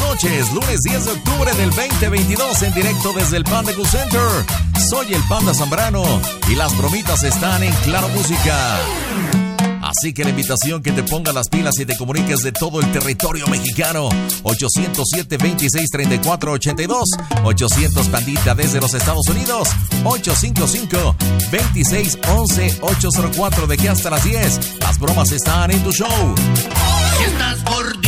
noches. Lunes 10 de octubre del 2022 en directo desde el Panda Cool Center. Soy el Panda Zambrano y las bromitas están en Claro Música. Así que la invitación que te ponga las pilas y te comuniques de todo el territorio mexicano. 807-2634-82. 800 Pandita desde los Estados Unidos. 855-2611-804 de que hasta las 10. Las bromas están en tu show. Gordita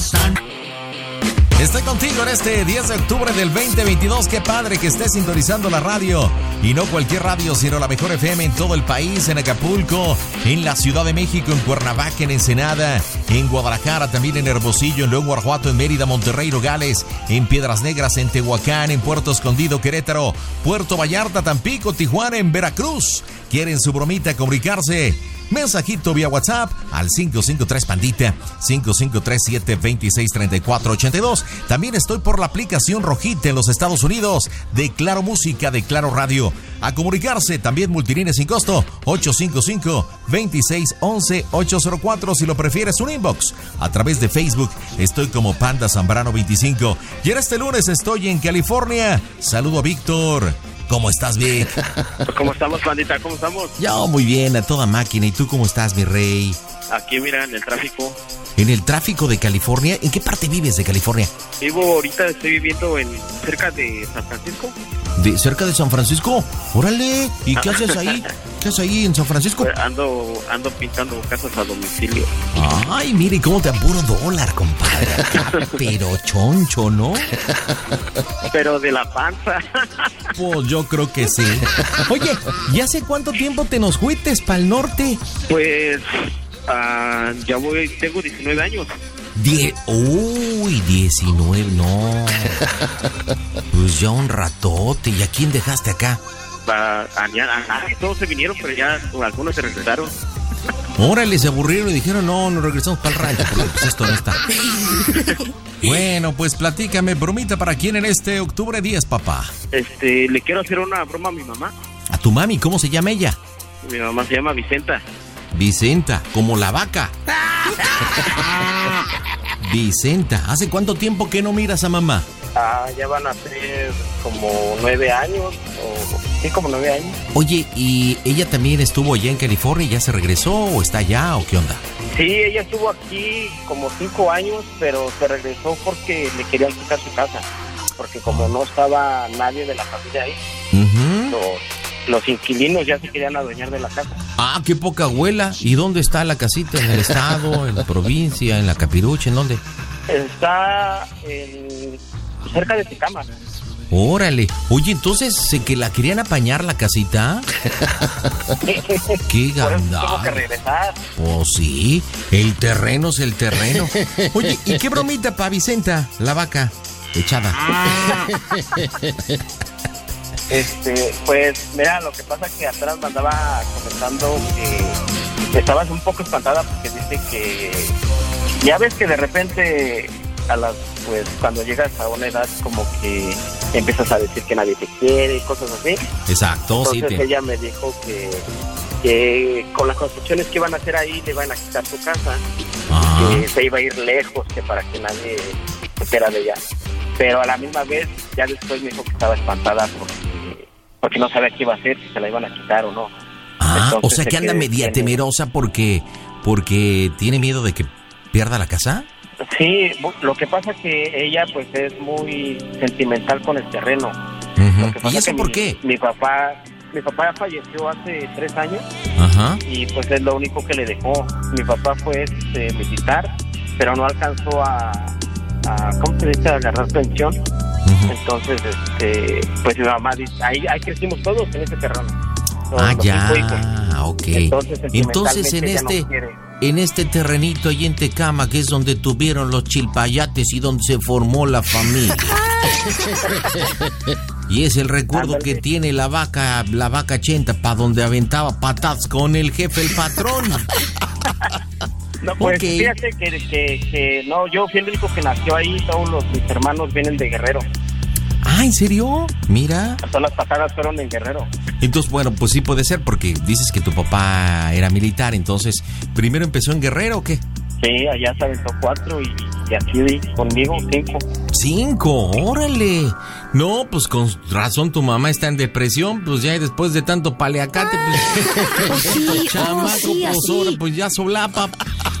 babosa, no pasa Estoy contigo en este 10 de octubre del 2022. Qué padre que estés sintonizando la radio. Y no cualquier radio, sino la mejor FM en todo el país, en Acapulco, en la Ciudad de México, en Cuernavaca, en Ensenada, en Guadalajara, también en Hermosillo, en León, Guanajuato, en Mérida, Monterrey, Nogales, en Piedras Negras, en Tehuacán, en Puerto Escondido, Querétaro, Puerto Vallarta, Tampico, Tijuana, en Veracruz. ¿Quieren su bromita comunicarse? Mensajito vía WhatsApp al 553 Pandita 5537263482. También estoy por la aplicación Rojita en los Estados Unidos de Claro Música de Claro Radio. A comunicarse también multilínea sin costo 855-2611-804 si lo prefieres un inbox. A través de Facebook estoy como Panda Zambrano 25 y en este lunes estoy en California. Saludo a Víctor. ¿Cómo estás, Vic? ¿Cómo estamos, bandita? ¿Cómo estamos? Yo muy bien, a toda máquina. ¿Y tú cómo estás, mi rey? Aquí, mira, en el tráfico. ¿En el tráfico de California? ¿En qué parte vives de California? Vivo ahorita, estoy viviendo en cerca de San Francisco. ¿De cerca de San Francisco? Órale. ¿Y qué haces ahí? ¿Qué haces ahí en San Francisco? Pues ando, ando pintando casas a domicilio. Ay, mire cómo te apuro dólar, compadre. pero choncho, ¿no? Pero de la panza. Pues yo creo que sí. Oye, ¿y hace cuánto tiempo te nos fuites para el norte? Pues ah, ya voy, tengo 19 años. Die Uy, 19, no. Pues ya un ratote. ¿Y a quién dejaste acá? A, a, a- a- todos se vinieron, pero ya algunos se regresaron. Órale, se aburrieron y dijeron, no, nos regresamos para el rancho, porque pues esto no está. Bueno, pues platícame, bromita, ¿para quién en este octubre 10, papá? Este, le quiero hacer una broma a mi mamá. A tu mami, ¿cómo se llama ella? Mi mamá se llama Vicenta. Vicenta, como la vaca. Vicenta, ¿hace cuánto tiempo que no miras a mamá? Ah, ya van a ser como nueve años, o sí, como nueve años. Oye, ¿y ella también estuvo allá en California y ya se regresó o está allá o qué onda? Sí, ella estuvo aquí como cinco años, pero se regresó porque le querían quitar su casa. Porque como no estaba nadie de la familia ahí, los, los inquilinos ya se querían adueñar de la casa. Ah, qué poca abuela. ¿Y dónde está la casita? ¿En el estado, en la provincia, en la capirucha, en dónde? Está en, cerca de Tecama. Órale. Oye, entonces, ¿se que la querían apañar la casita? Qué eso tuvo que gandada. regresar. Oh, sí. El terreno es el terreno. Oye, ¿y qué bromita pa' Vicenta, la vaca echada? Este, pues, mira, lo que pasa es que atrás me andaba comentando que estabas un poco espantada porque dice que ya ves que de repente a las pues cuando llegas a una edad como que empiezas a decir que nadie te quiere y cosas así. Exacto, sí. Entonces te- ella me dijo que, que con las construcciones que iban a hacer ahí le iban a quitar su casa, que se iba a ir lejos, que para que nadie supiera de ella. Pero a la misma vez, ya después me dijo que estaba espantada porque, porque no sabía qué iba a hacer, si se la iban a quitar o no. ah, o entonces sea se que anda media temerosa porque, porque tiene miedo de que pierda la casa. Sí, lo que pasa que ella pues es muy sentimental con el terreno. ¿Y eso por mi- qué? Mi papá, mi papá falleció hace tres años Ajá. y pues es lo único que le dejó. Mi papá fue este, militar, pero no alcanzó a, a ¿cómo se dice?, a agarrar pensión. Ujú. Entonces, este, pues mi mamá dice, ahí, ahí crecimos todos en ese terreno. Todos Ah, ya, ok. Entonces, Entonces en no este. En este terrenito ahí en Tecama, que es donde tuvieron los chilpayates y donde se formó la familia. y es el recuerdo que tiene la vaca, la vaca 80, para donde aventaba patadas con el jefe, el patrón. No, pues Ok. fíjate que, que, que no, yo fui el único que nació ahí, todos los, mis hermanos vienen de Guerrero. Ah, ¿en serio? Mira. Todas las pasadas fueron en Guerrero. Entonces, bueno, pues sí puede ser, porque dices que tu papá era militar, entonces, ¿primero empezó en Guerrero o qué? Sí, allá se aventó cuatro y, y aquí conmigo cinco. Cinco, órale. No, pues con razón tu mamá está en depresión, pues ya y después de tanto paleacate, pues, sí, oh, chamaco, sí, pues, así. ahora, pues ya solapa.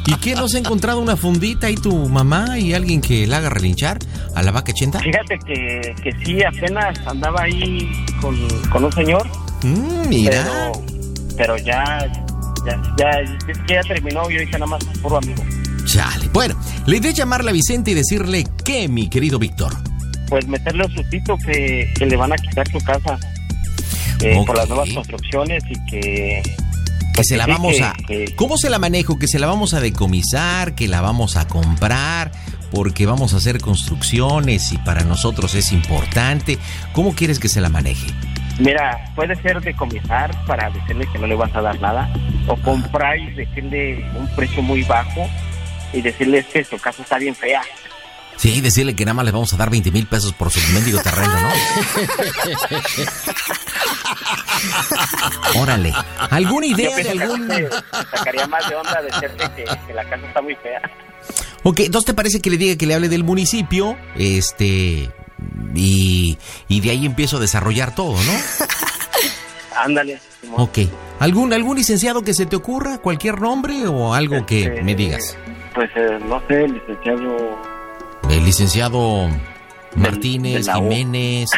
¿Y qué no se ha encontrado una fundita ahí tu mamá y alguien que la haga relinchar a la vaca chenta? Fíjate que, que sí, apenas andaba ahí con, con un señor, Mm, mira. pero, pero ya, ya, ya, ya, terminó, yo dije nada más puro amigo. Chale. Bueno, la idea es llamarle a Vicente y decirle que, mi querido Víctor. Pues meterle un sustito que, que le van a quitar su casa eh, por las nuevas construcciones y que... Que se la vamos a... ¿Cómo se la manejo? Que se la vamos a decomisar, que la vamos a comprar, porque vamos a hacer construcciones y para nosotros es importante. ¿Cómo quieres que se la maneje? Mira, puede ser decomisar para decirle que no le vas a dar nada, o comprar y decirle un precio muy bajo y decirle que su casa está bien fea. Sí, decirle que nada más le vamos a dar 20 mil pesos por su mendigo terreno, ¿no? Órale. ¿Alguna idea de algún...? sacaría más de onda decirle que, que la casa está muy fea. Ok, entonces te parece que le diga que le hable del municipio, este... Y, y de ahí empiezo a desarrollar todo, ¿no? Ándale. Ok. ¿Algún, ¿Algún licenciado que se te ocurra? ¿Cualquier nombre o algo que Este, me digas? Pues eh, no sé, licenciado. El licenciado Martínez, de la O. Jiménez,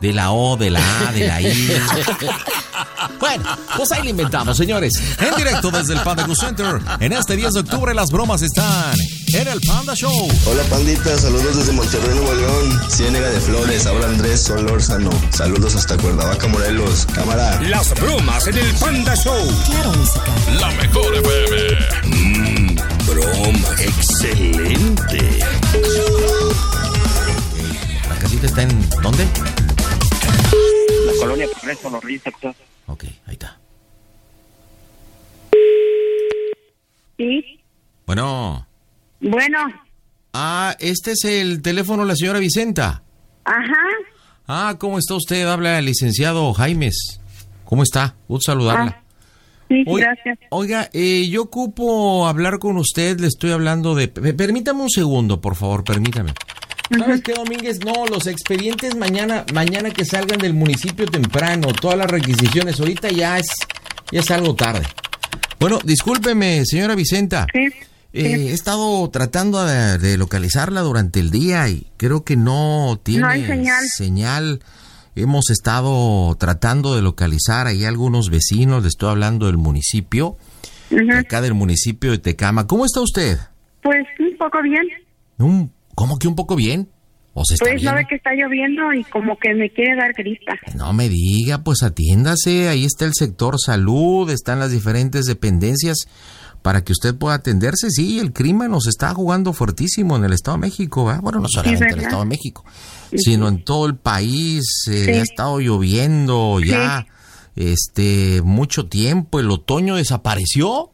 de la O, de la A, de la I. bueno, pues ahí le inventamos, señores. En directo desde el Panda Center. En este 10 de octubre las bromas están en el Panda Show. Hola pandita, saludos desde Monterrey, Nuevo León. Ciénega de Flores, habla Andrés Solórzano. Saludos hasta Cuernavaca, Morelos. Cámara. Las bromas en el Panda Show. Claro, música. La mejor FM. Mmm, broma. Excelente. ¿La casita está en dónde? La colonia Progreso, los Reyes Texas. Ok, ahí está. Sí, Bueno. bueno, Ah, este es el teléfono de la señora Vicenta. ajá, Ah, ¿cómo está usted? Habla el licenciado Jaimes. ¿Cómo está? Gusto saludarla. Ah, sí, Oiga- gracias. Oiga, eh, yo ocupo hablar con usted, le estoy hablando de... pe- Permítame un segundo, por favor, permítame. ¿Sabes qué, Domínguez? No, los expedientes mañana, mañana que salgan del municipio temprano, todas las requisiciones, ahorita ya es, ya es algo tarde. Bueno, discúlpeme, señora Vicenta. Sí, Eh, sí. he estado tratando de, de localizarla durante el día y creo que no tiene No hay señal. señal. Hemos estado tratando de localizar ahí algunos vecinos, le estoy hablando del municipio, acá del municipio de Tecama. ¿Cómo está usted? Pues un poco bien. Un- ¿Cómo que un poco bien? ¿O se Pues no ve que está lloviendo y como que me quiere dar grita. No me diga, pues atiéndase, ahí está el sector salud, están las diferentes dependencias para que usted pueda atenderse. Sí, el crimen nos está jugando fuertísimo en el Estado de México, ¿verdad? Bueno, no solamente en el. Estado de México, sino en todo el país. eh, Sí. Ha estado lloviendo ya este mucho tiempo, el otoño desapareció.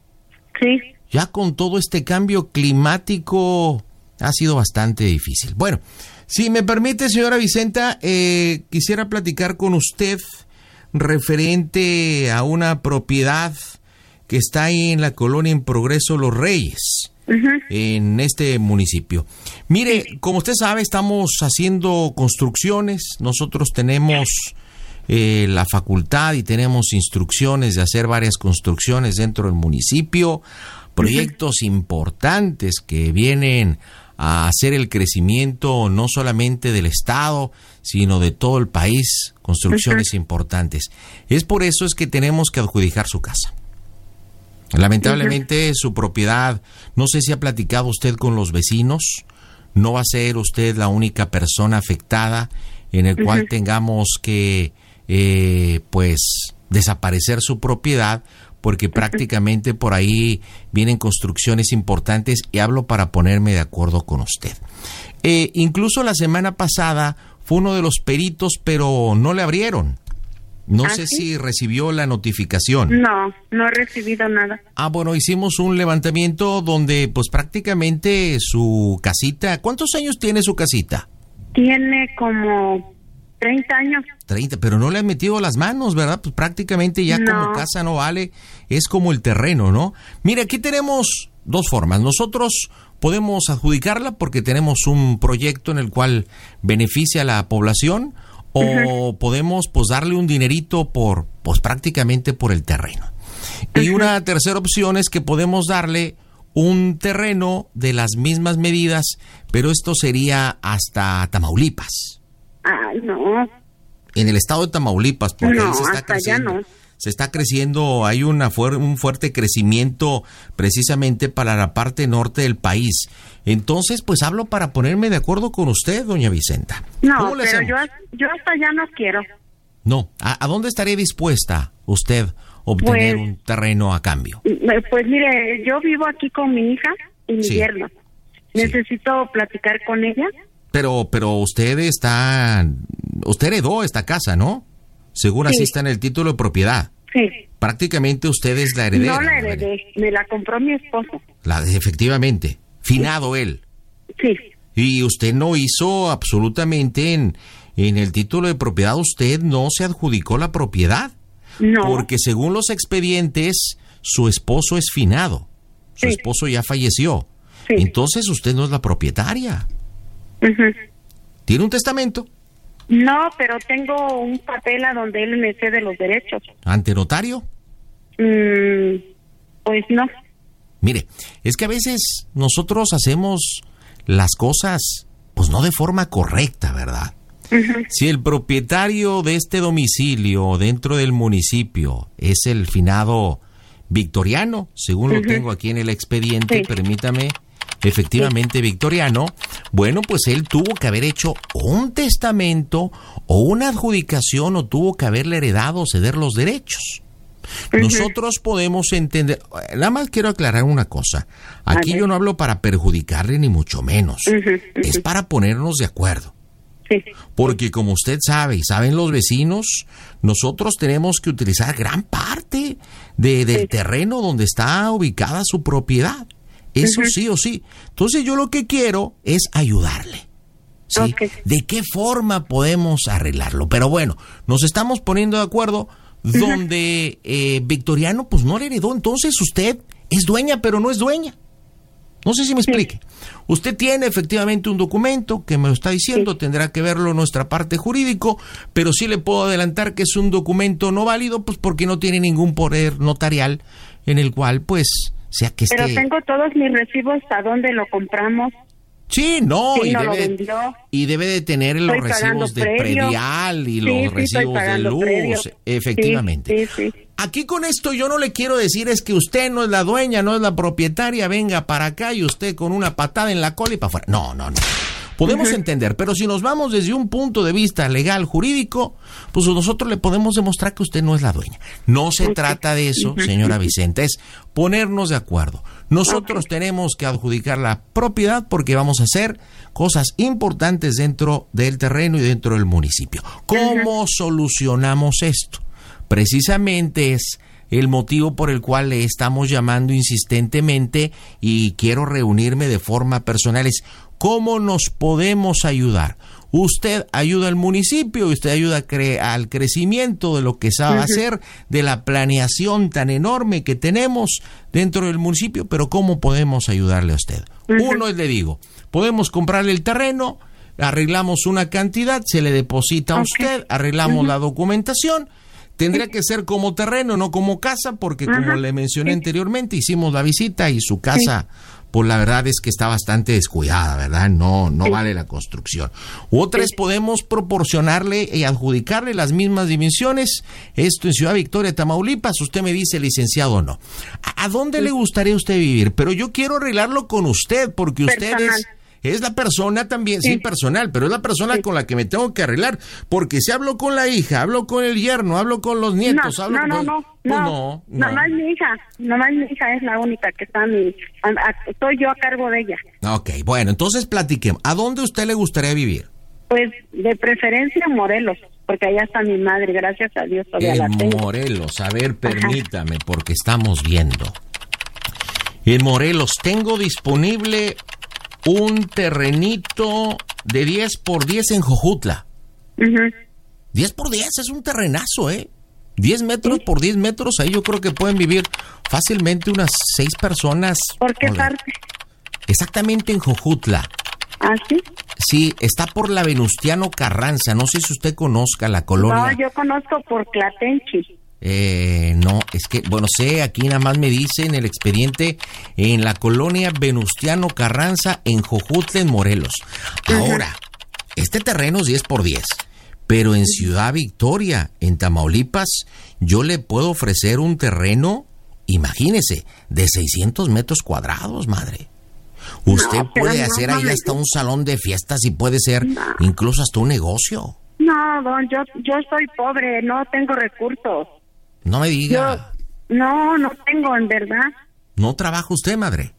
Sí, Ya con todo este cambio climático ha sido bastante difícil. Bueno, si me permite, señora Vicenta, eh, quisiera platicar con usted referente a una propiedad que está ahí en la colonia en Progreso Los Reyes, en este municipio. Mire, como usted sabe, estamos haciendo construcciones, nosotros tenemos eh, la facultad y tenemos instrucciones de hacer varias construcciones dentro del municipio, proyectos importantes que vienen a hacer el crecimiento no solamente del Estado, sino de todo el país, construcciones importantes. Es por eso es que tenemos que adjudicar su casa. Lamentablemente su propiedad, no sé si ha platicado usted con los vecinos, no va a ser usted la única persona afectada en el cual tengamos que eh, pues desaparecer su propiedad porque prácticamente por ahí vienen construcciones importantes y hablo para ponerme de acuerdo con usted. Eh, incluso la semana pasada fue uno de los peritos, pero no le abrieron. No ¿Ah, sé sí? si recibió la notificación. no, no he recibido nada. Ah, bueno, hicimos un levantamiento donde pues prácticamente su casita, ¿cuántos años tiene su casita? Tiene como 30 años. 30, pero no le han metido las manos, ¿verdad? Pues prácticamente ya como casa no vale, es como el terreno, ¿no? Mira, aquí tenemos dos formas. Nosotros podemos adjudicarla porque tenemos un proyecto en el cual beneficia a la población o podemos pues darle un dinerito por pues prácticamente por el terreno. Y una tercera opción es que podemos darle un terreno de las mismas medidas, pero esto sería hasta Tamaulipas. Ay, no. En el estado de Tamaulipas, porque No, ahí se está hasta allá creciendo. no. Se está creciendo, hay una fuer- un fuerte crecimiento precisamente para la parte norte del país. Entonces, pues hablo para ponerme de acuerdo con usted, doña Vicenta. No, ¿Cómo le pero yo, yo hasta allá no quiero. No, ¿a, a dónde estaría dispuesta usted a obtener Pues- un terreno a cambio? Eh, Pues mire, yo vivo aquí con mi hija y mi Sí. yerno. Necesito platicar con ella. Pero, pero usted está, usted heredó esta casa, ¿no? Según así Sí. está en el título de propiedad. Sí. Prácticamente usted es la heredera. no la ¿no? heredé, me la compró mi esposo. La, efectivamente, finado él. Sí. Y usted no hizo absolutamente en, en el título de propiedad, usted no se adjudicó la propiedad. No. Porque según los expedientes, su esposo es finado. Su Sí. esposo ya falleció. Sí. Entonces usted no es la propietaria. ¿Tiene un testamento No, pero tengo un papel a donde él me cede los derechos. ante notario? Mm, pues no. Mire, es que a veces nosotros hacemos las cosas, pues no de forma correcta, ¿verdad? Si el propietario de este domicilio dentro del municipio es el finado victoriano, según lo tengo aquí en el expediente, Sí. permítame, efectivamente victoriano, bueno, pues él tuvo que haber hecho un testamento o una adjudicación o tuvo que haberle heredado o ceder los derechos. Nosotros podemos entender, nada más quiero aclarar una cosa, aquí yo no hablo para perjudicarle ni mucho menos, es para ponernos de acuerdo. Porque como usted sabe y saben los vecinos, nosotros tenemos que utilizar gran parte de- del terreno donde está ubicada su propiedad. Eso sí o sí. Entonces yo lo que quiero es ayudarle. ¿sí? ¿De qué forma podemos arreglarlo? Pero bueno, nos estamos poniendo de acuerdo donde eh, Victoriano pues no le heredó. Entonces usted es dueña pero no es dueña. No sé si me explique. Usted tiene efectivamente un documento que me lo está diciendo, tendrá que verlo nuestra parte jurídico, pero sí le puedo adelantar que es un documento no válido, pues porque no tiene ningún poder notarial en el cual, pues, sea que Pero esté... tengo todos mis recibos a dónde lo compramos. Sí, no, Sí, y, no debe, y debe de tener los Estoy recibos de predio. predial y Sí, los sí, recibos de luz, predio. efectivamente. Aquí con esto yo no le quiero decir es que usted no es la dueña, no es la propietaria, venga para acá y usted con una patada en la cola y para afuera. No, no, no. Podemos entender, pero si nos vamos desde un punto de vista legal, jurídico, pues nosotros le podemos demostrar que usted no es la dueña. No se trata de eso, señora Vicenta, es ponernos de acuerdo. Nosotros tenemos que adjudicar la propiedad porque vamos a hacer cosas importantes dentro del terreno y dentro del municipio. ¿Cómo solucionamos esto? Precisamente es el motivo por el cual le estamos llamando insistentemente y quiero reunirme de forma personal es cómo nos podemos ayudar. Usted ayuda al municipio, usted ayuda cre- al crecimiento de lo que sabe hacer, de la planeación tan enorme que tenemos dentro del municipio, pero ¿cómo podemos ayudarle a usted? Uno es, le digo, podemos comprarle el terreno, arreglamos una cantidad, se le deposita a usted, arreglamos la documentación, Tendría que ser como terreno, no como casa, porque como le mencioné anteriormente, hicimos la visita y su casa, pues la verdad es que está bastante descuidada, ¿verdad? No, no vale la construcción. Otra es podemos proporcionarle y adjudicarle las mismas dimensiones, esto en Ciudad Victoria, Tamaulipas, usted me dice licenciado o no. ¿A, a dónde le gustaría a usted vivir? Pero yo quiero arreglarlo con usted, porque usted Personal. es... Es la persona también, sí. Sí. personal, pero es la persona con la que me tengo que arreglar. Porque si hablo con la hija, hablo con el yerno, hablo con los nietos, no, hablo no, no, con... no, Pues no, no, no. Nomás mi hija, nomás mi hija es la única que está a mi, a- a- estoy yo a cargo de ella. Ok, bueno, entonces platiquemos. ¿A dónde usted le gustaría vivir? Pues de preferencia en Morelos, porque allá está mi madre, gracias a Dios todavía la En tengo. Morelos, a ver, permítame, porque estamos viendo. En Morelos tengo disponible un terrenito de 10 por 10 en Jojutla. Ujú. 10 por 10 es un terrenazo, ¿eh? 10 metros por 10 metros, ahí yo creo que pueden vivir fácilmente unas 6 personas. ¿Por qué Hola. parte? Exactamente en Jojutla. ¿Ah, sí? Sí, está por la Venustiano Carranza. No sé si usted conozca la No, colonia. yo conozco por Clatenchi. Eh, no, es que, bueno, sé, aquí nada más me dice en el expediente en la colonia Venustiano Carranza en Jojutla, en Morelos. Ahora, este terreno es 10 por 10, pero en Ciudad Victoria, en Tamaulipas, yo le puedo ofrecer un terreno, imagínese, de 600 metros cuadrados, madre. Usted No, puede no hacer ahí hasta un salón de fiestas y puede ser No. incluso hasta un negocio. No, don, yo, yo soy pobre, no tengo recursos. No me Yo, diga. no, no tengo, en verdad. ¿No trabaja usted, madre?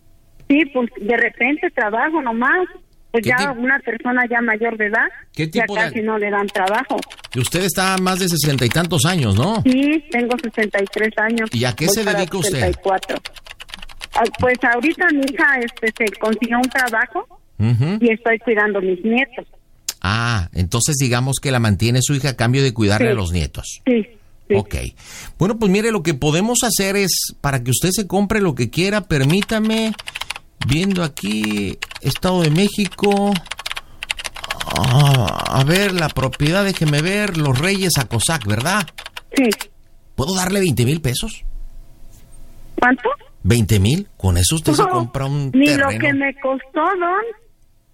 Sí, pues de repente trabajo nomás. Pues ¿Qué ya una persona ya mayor de edad, ¿Qué ya tipo de- casi no le dan trabajo. Y usted está más de sesenta y tantos años, ¿no? Sí, tengo 63 años. ¿Y a qué se dedica usted? 64. Ah, Pues ahorita mi hija este, se consiguió un trabajo y estoy cuidando a mis nietos. Ah, entonces digamos que la mantiene su hija a cambio de cuidarle Sí. a los nietos. Sí, sí. Ok. Bueno, pues mire, lo que podemos hacer es, para que usted se compre lo que quiera, permítame, viendo aquí, Estado de México, ah, a ver, la propiedad, déjeme ver, Los Reyes a Cosac, ¿verdad? Sí. ¿Puedo darle 20 mil pesos? ¿Cuánto? ¿20 mil? Con eso usted se compra un Ni terreno. lo que me costó, don.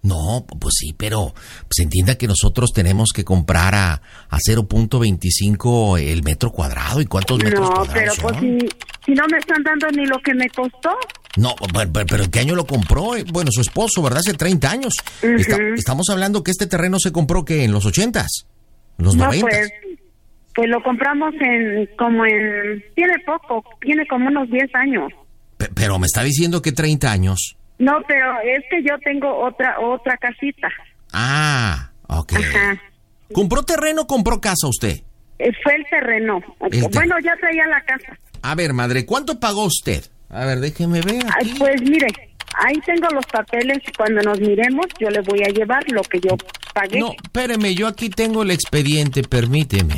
No, pues sí, pero pues entienda que nosotros tenemos que comprar a, a 0.25 el metro cuadrado. ¿Y cuántos metros No, cuadrados pero son? pues si, si no me están dando ni lo que me costó. No, pero, pero- pero ¿en qué año lo compró? Eh, Bueno, su esposo, ¿verdad? Hace 30 años. Está- estamos hablando que este terreno se compró que en los 80s, en los no, 90s. pues, pues lo compramos en, como en, tiene poco, tiene como unos 10 años. Pe- pero me está diciendo que 30 años. No, pero es que yo tengo otra, otra casita. Ah, ok. Ajá. ¿Compró terreno o compró casa usted? Eh, Fue el terreno. Bueno, ya traía la casa. A ver, madre, ¿cuánto pagó usted? A ver, déjeme ver. Ay, aquí. pues mire, ahí tengo los papeles y cuando nos miremos yo le voy a llevar lo que yo pagué. No, espéreme, yo aquí tengo el expediente, permíteme.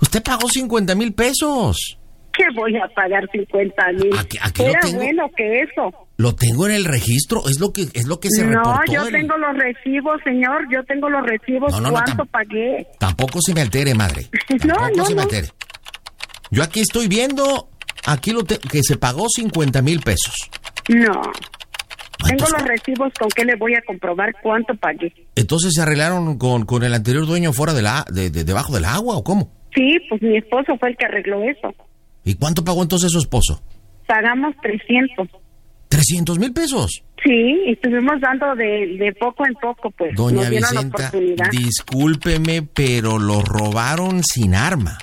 Usted pagó 50 mil pesos. ¿Qué voy a pagar 50 mil? Aquí- Era tengo. bueno que eso. Lo tengo en el registro, es lo que es lo que se no, reportó. yo del- tengo los recibos, señor. Yo tengo los recibos. No, no, no, ¿Cuánto pagué? Tampoco se me altere, madre. No, Tampoco no, se me no. altere. Yo aquí estoy viendo, aquí lo te- que se pagó 50 mil pesos. No. Ay, Tengo los recibos con que le voy a comprobar cuánto pagué. Entonces se arreglaron con, con el anterior dueño fuera de la, de, de- debajo del agua o cómo? Sí, pues mi esposo fue el que arregló eso. ¿Y cuánto pagó entonces su esposo? Pagamos 300. 300 mil pesos. Sí, y estuvimos dando de, de poco en poco, pues. Doña nos Vicenta, discúlpeme, pero lo robaron sin arma.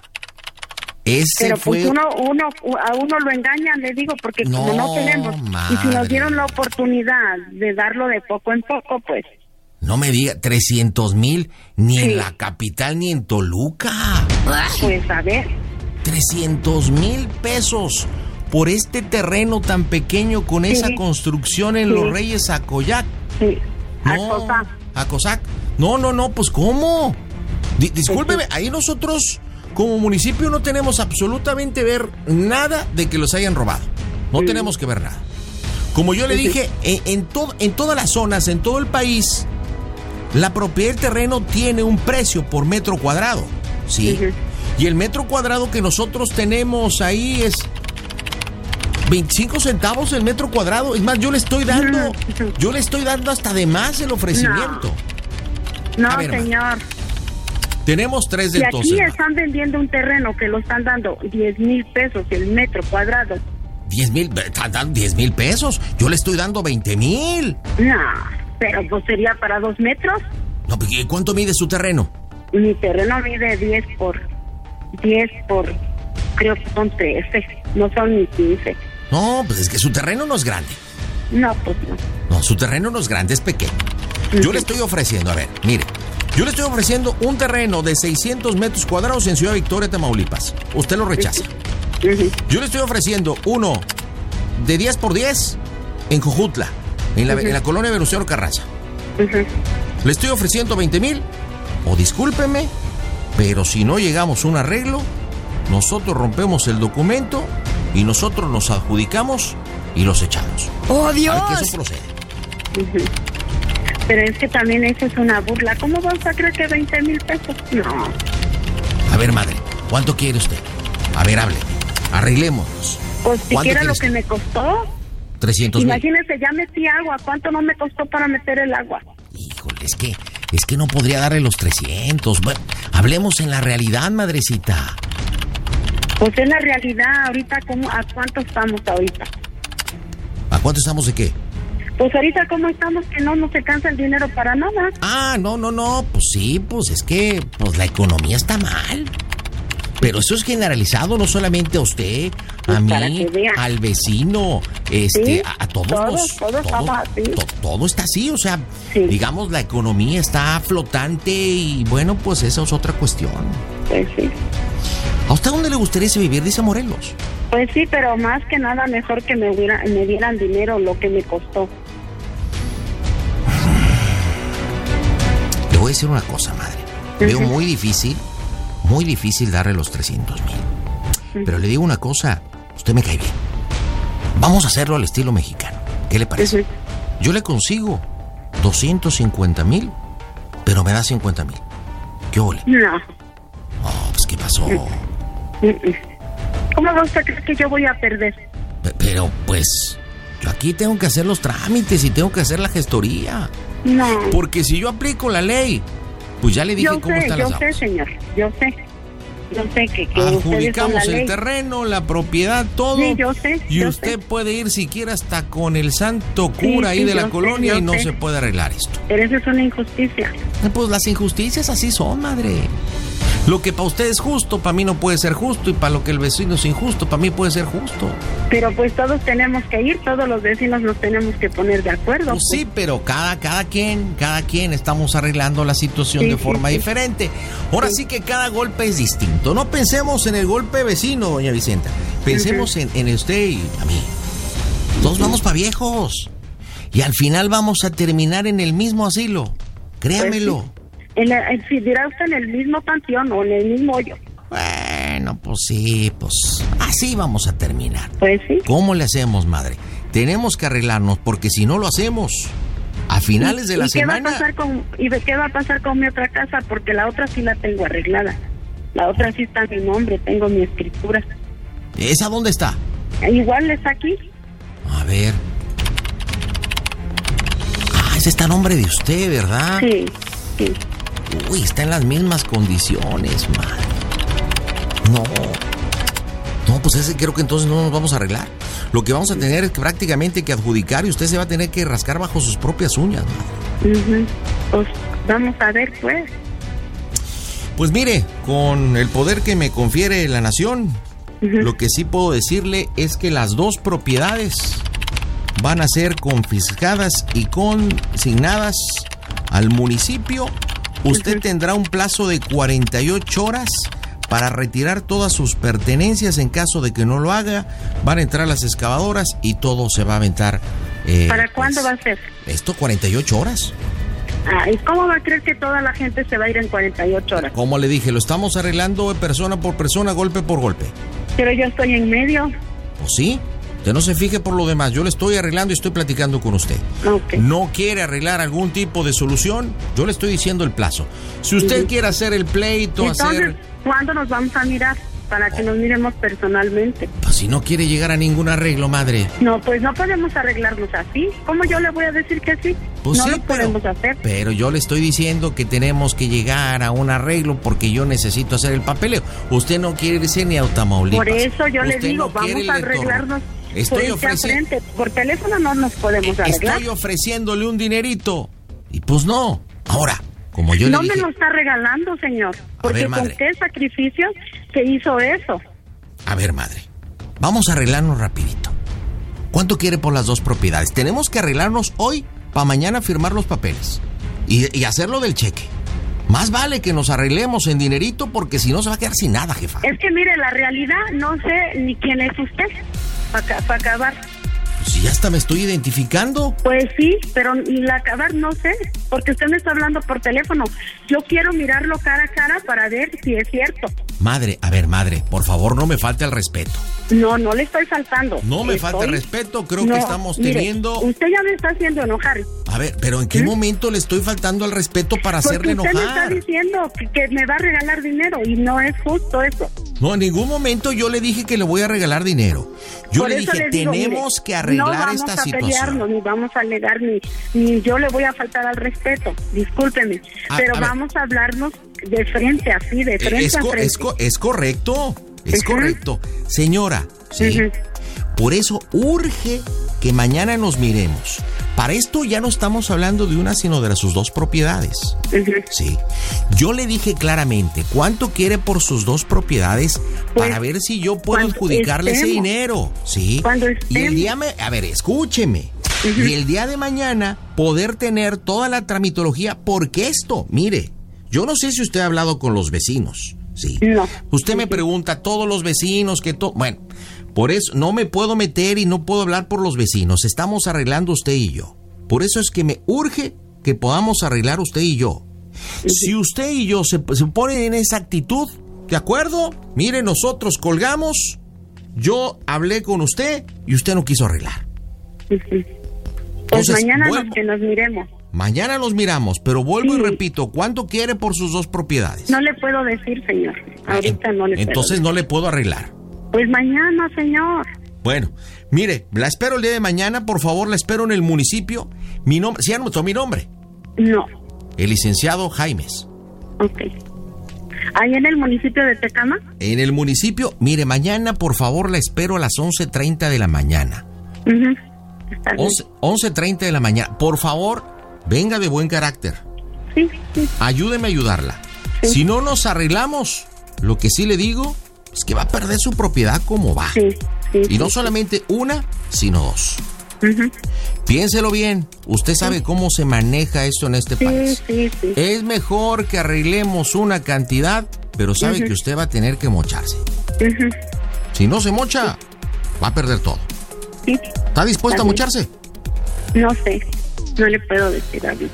Ese Pero fue... pues uno, uno, a uno lo engañan, le digo, porque como No, no tenemos. Y si nos dieron la oportunidad de darlo de poco en poco, pues. No me diga, 300 mil, ni Sí. en la capital ni en Toluca. Pues a ver. 300 mil pesos por este terreno tan pequeño con esa construcción en Sí. Los Reyes Acoyac. Sí. A No, cosa. a Cosac. No, no, no, pues ¿cómo? Di- discúlpeme, ahí nosotros como municipio no tenemos absolutamente ver nada de que los hayan robado. No tenemos que ver nada. Como yo le dije, en, en, to- en todas las zonas, en todo el país, la propiedad del terreno tiene un precio por metro cuadrado. ¿Sí? Y el metro cuadrado que nosotros tenemos ahí es 25 centavos el metro cuadrado. Es más, yo le estoy dando, yo le estoy dando hasta de más el ofrecimiento. No, A ver, ma. señor. Tenemos tres de entonces. aquí están vendiendo un terreno que lo están dando 10 mil pesos el metro cuadrado. 10 mil, están dando 10 mil pesos. Yo le estoy dando 20 mil. No, pero pues sería para dos metros. No, pues, ¿y ¿cuánto mide su terreno? Mi terreno mide 10 por 10 por creo que son 13, no son ni 15. No, pues es que su terreno no es grande. No, pues no. No, su terreno no es grande, es pequeño. Yo le estoy ofreciendo, a ver, mire, yo le estoy ofreciendo un terreno de 600 metros cuadrados en Ciudad Victoria, Tamaulipas. Usted lo rechaza. Yo le estoy ofreciendo uno de 10 por 10 en Jojutla, en la, en la colonia Venustiano Carranza. Le estoy ofreciendo 20 mil, o discúlpeme, pero si no llegamos a un arreglo, nosotros rompemos el documento y nosotros nos adjudicamos y los echamos. ¡Oh, A ver Dios! que eso procede. Pero es que también eso es una burla. ¿Cómo vas a creer que 20 mil pesos? No. A ver, madre, ¿cuánto quiere usted? A ver, hable. Arreglémonos. Pues ¿Cuánto siquiera lo que me costó. 300 mil. Imagínese, ya metí agua. ¿Cuánto no me costó para meter el agua? Híjole, es que, es que no podría darle los 300. Bueno, hablemos en la realidad, madrecita. Pues es la realidad. Ahorita, ¿cómo, ¿a cuánto estamos ahorita? ¿A cuánto estamos de qué? Pues ahorita, ¿cómo estamos? Que no nos alcanza el dinero para nada. Ah, no, no, no, pues sí, pues es que pues la economía está mal. Pero eso es generalizado, no solamente a usted, a Pues mí, al vecino, este, Sí, a, a todos todos, los. todos estamos así. to- todo está así, o sea, Sí. digamos, la economía está flotante y bueno, pues esa es otra cuestión. Pues sí. ¿A usted dónde le gustaría vivir? Dice Morelos. Pues sí, pero más que nada mejor que me, hubiera, me dieran dinero lo que me costó. Le voy a decir una cosa, madre. Veo muy difícil, muy difícil darle los 300 mil. Pero le digo una cosa, usted me cae bien. Vamos a hacerlo al estilo mexicano. ¿Qué le parece? Yo le consigo 250 mil, pero me da 50 mil. ¿Qué ole? No. Oh, pues ¿qué pasó? Mm, mm. ¿Cómo va usted a creer que yo voy a perder? Pe- Pero pues, yo aquí tengo que hacer los trámites y tengo que hacer la gestoría. No. Porque si yo aplico la ley, pues ya le dije Yo cómo sé, están yo las sé, aguas. señor. Yo sé. Yo sé que, que ustedes son la Adjudicamos el ley. terreno, la propiedad, todo. Sí, yo sé, Y yo usted sé. puede ir siquiera hasta con el santo cura Sí, ahí sí, de la sé, colonia y no se puede arreglar esto. Pero eso es una injusticia. Pues las injusticias así son, madre. Lo que para usted es justo, para mí no puede ser justo. Y para lo que el vecino es injusto, para mí puede ser justo. Pero pues todos tenemos que ir, todos los vecinos nos tenemos que poner de acuerdo. Pues sí, pero cada, cada quien, cada quien estamos arreglando la situación Sí, de forma sí. diferente. Ahora sí. que cada golpe es distinto. No pensemos en el golpe vecino, doña Vicenta. Pensemos en, en usted y a mí. Todos vamos para viejos. Y al final vamos a terminar en el mismo asilo. Créamelo. En la- en- si dirá usted en el mismo panteón o en el mismo hoyo. Bueno, pues sí, pues así vamos a terminar. Pues sí. ¿Cómo le hacemos, madre? Tenemos que arreglarnos porque si no lo hacemos, a finales de la ¿Y qué va a semana... pasar con y qué va a pasar con mi otra casa? Porque la otra sí la tengo arreglada. La otra sí está mi nombre, tengo mi escritura. ¿Esa dónde está? Igual está aquí. A ver. Ah, ese está a nombre de usted, ¿verdad? Sí, sí. Uy, está en las mismas condiciones, madre. No. No, pues ese creo que entonces no nos vamos a arreglar. Lo que vamos a tener es que prácticamente que adjudicar y usted se va a tener que rascar bajo sus propias uñas, madre. Pues vamos a ver, pues. Pues mire, con el poder que me confiere la nación, lo que sí puedo decirle es que las dos propiedades van a ser confiscadas y consignadas al municipio. Usted tendrá un plazo de 48 horas para retirar todas sus pertenencias. En caso de que no lo haga, van a entrar las excavadoras y todo se va a aventar. eh, ¿Para pues, cuándo va a ser? Esto 48 horas. Ah, ¿Y cómo va a creer que toda la gente se va a ir en 48 horas? Como le dije, lo estamos arreglando persona por persona, golpe por golpe. Pero yo estoy en medio. Pues sí, usted no se fije por lo demás. Yo le estoy arreglando y estoy platicando con usted. Ok. No quiere arreglar algún tipo de solución, yo le estoy diciendo el plazo. Si usted Ujú. quiere hacer el pleito, Entonces, hacer... ¿cuándo nos vamos a mirar? Para que nos miremos personalmente. Pues si no quiere llegar a ningún arreglo, madre. No, pues no podemos arreglarnos así. ¿Cómo yo le voy a decir que sí? Pues no sí, lo pero, podemos hacer. pero yo le estoy diciendo que tenemos que llegar a un arreglo porque yo necesito hacer el papeleo. Usted no quiere irse ni a Tamaulipas. Por eso yo le digo, no vamos a arreglarnos. Estoy ofreciendo... frente. Por teléfono no nos podemos arreglar. Estoy ofreciéndole un dinerito. Y pues no. Ahora, como yo no le me lo está regalando, señor. Porque ver, con qué sacrificio se hizo eso. A ver, madre. Vamos a arreglarnos rapidito. ¿Cuánto quiere por las dos propiedades? Tenemos que arreglarnos hoy para mañana firmar los papeles. Y, y hacerlo del cheque. Más vale que nos arreglemos en dinerito porque si no se va a quedar sin nada, jefa. Es que mire, la realidad no sé ni quién es usted para acabar. Pues si ya hasta me estoy identificando. Pues sí, pero la acabar no sé, porque usted me está hablando por teléfono. Yo quiero mirarlo cara a cara para ver si es cierto. Madre, a ver, madre, por favor no me falte al respeto. No, no le estoy faltando. No me Estoy- falta el respeto, creo No, que estamos mire, teniendo... Usted ya me está haciendo enojar. A ver, pero ¿en qué momento le estoy faltando al respeto para hacerle ¿Mm? Porque usted me está enojar? diciendo que, que me va a regalar dinero y no es justo eso. No, en ningún momento yo le dije que le voy a regalar dinero. Yo Por le dije, digo, tenemos mire, que arreglar no vamos esta a situación. pelearnos, ni vamos a alegar, ni, ni yo le voy a faltar al respeto. Discúlpeme. A- pero a ver. vamos a hablarnos de frente, así, de Eh, frente Es, a frente. es co- es correcto, es correcto. Señora, ¿sí? Por eso urge que mañana nos miremos. Para esto ya no estamos hablando de una, sino de sus dos propiedades. Sí. Yo le dije claramente cuánto quiere por sus dos propiedades Pues, para ver si yo puedo adjudicarle ese dinero. Sí. Y el día me, a ver, escúcheme. Y el día de mañana poder tener toda la tramitología porque esto, mire, yo no sé si usted ha hablado con los vecinos. Sí. No. Usted me pregunta, todos los vecinos, que todo. Bueno, por eso no me puedo meter y no puedo hablar por los vecinos. Estamos arreglando usted y yo. Por eso es que me urge que podamos arreglar usted y yo. Si usted y yo se, se ponen en esa actitud, ¿de acuerdo? Mire, nosotros colgamos. Yo hablé con usted y usted no quiso arreglar. Pues Entonces, mañana vuelvo- nos, que nos miremos. Mañana nos miramos, pero vuelvo y repito, ¿cuánto quiere por sus dos propiedades? No le puedo decir, señor. Ahorita no le puedo. Entonces no le puedo arreglar. Pues mañana, señor. Bueno, mire, la espero el día de mañana, por favor, la espero en el municipio. Mi nombre, ¿sí anotó mi nombre? No. El licenciado Jaimes. Ok. Ahí en el municipio de Tecama. En el municipio, mire, mañana, por favor, la espero a las 11.30 de la mañana. Bien. 11 11.30 de la mañana. Por favor, venga de buen carácter. Sí, sí. Ayúdeme a ayudarla. Sí. Si no nos arreglamos, lo que sí le digo es que va a perder su propiedad como va. Sí, sí. Y no solamente una, sino dos. Piénselo bien. Usted sabe cómo se maneja esto en este Sí, país. sí, sí. Es mejor que arreglemos una cantidad, pero sabe que usted va a tener que mocharse. Si no se mocha, va a perder todo. Sí. ¿Está dispuesta a mocharse? No sé. No le puedo decir ahorita.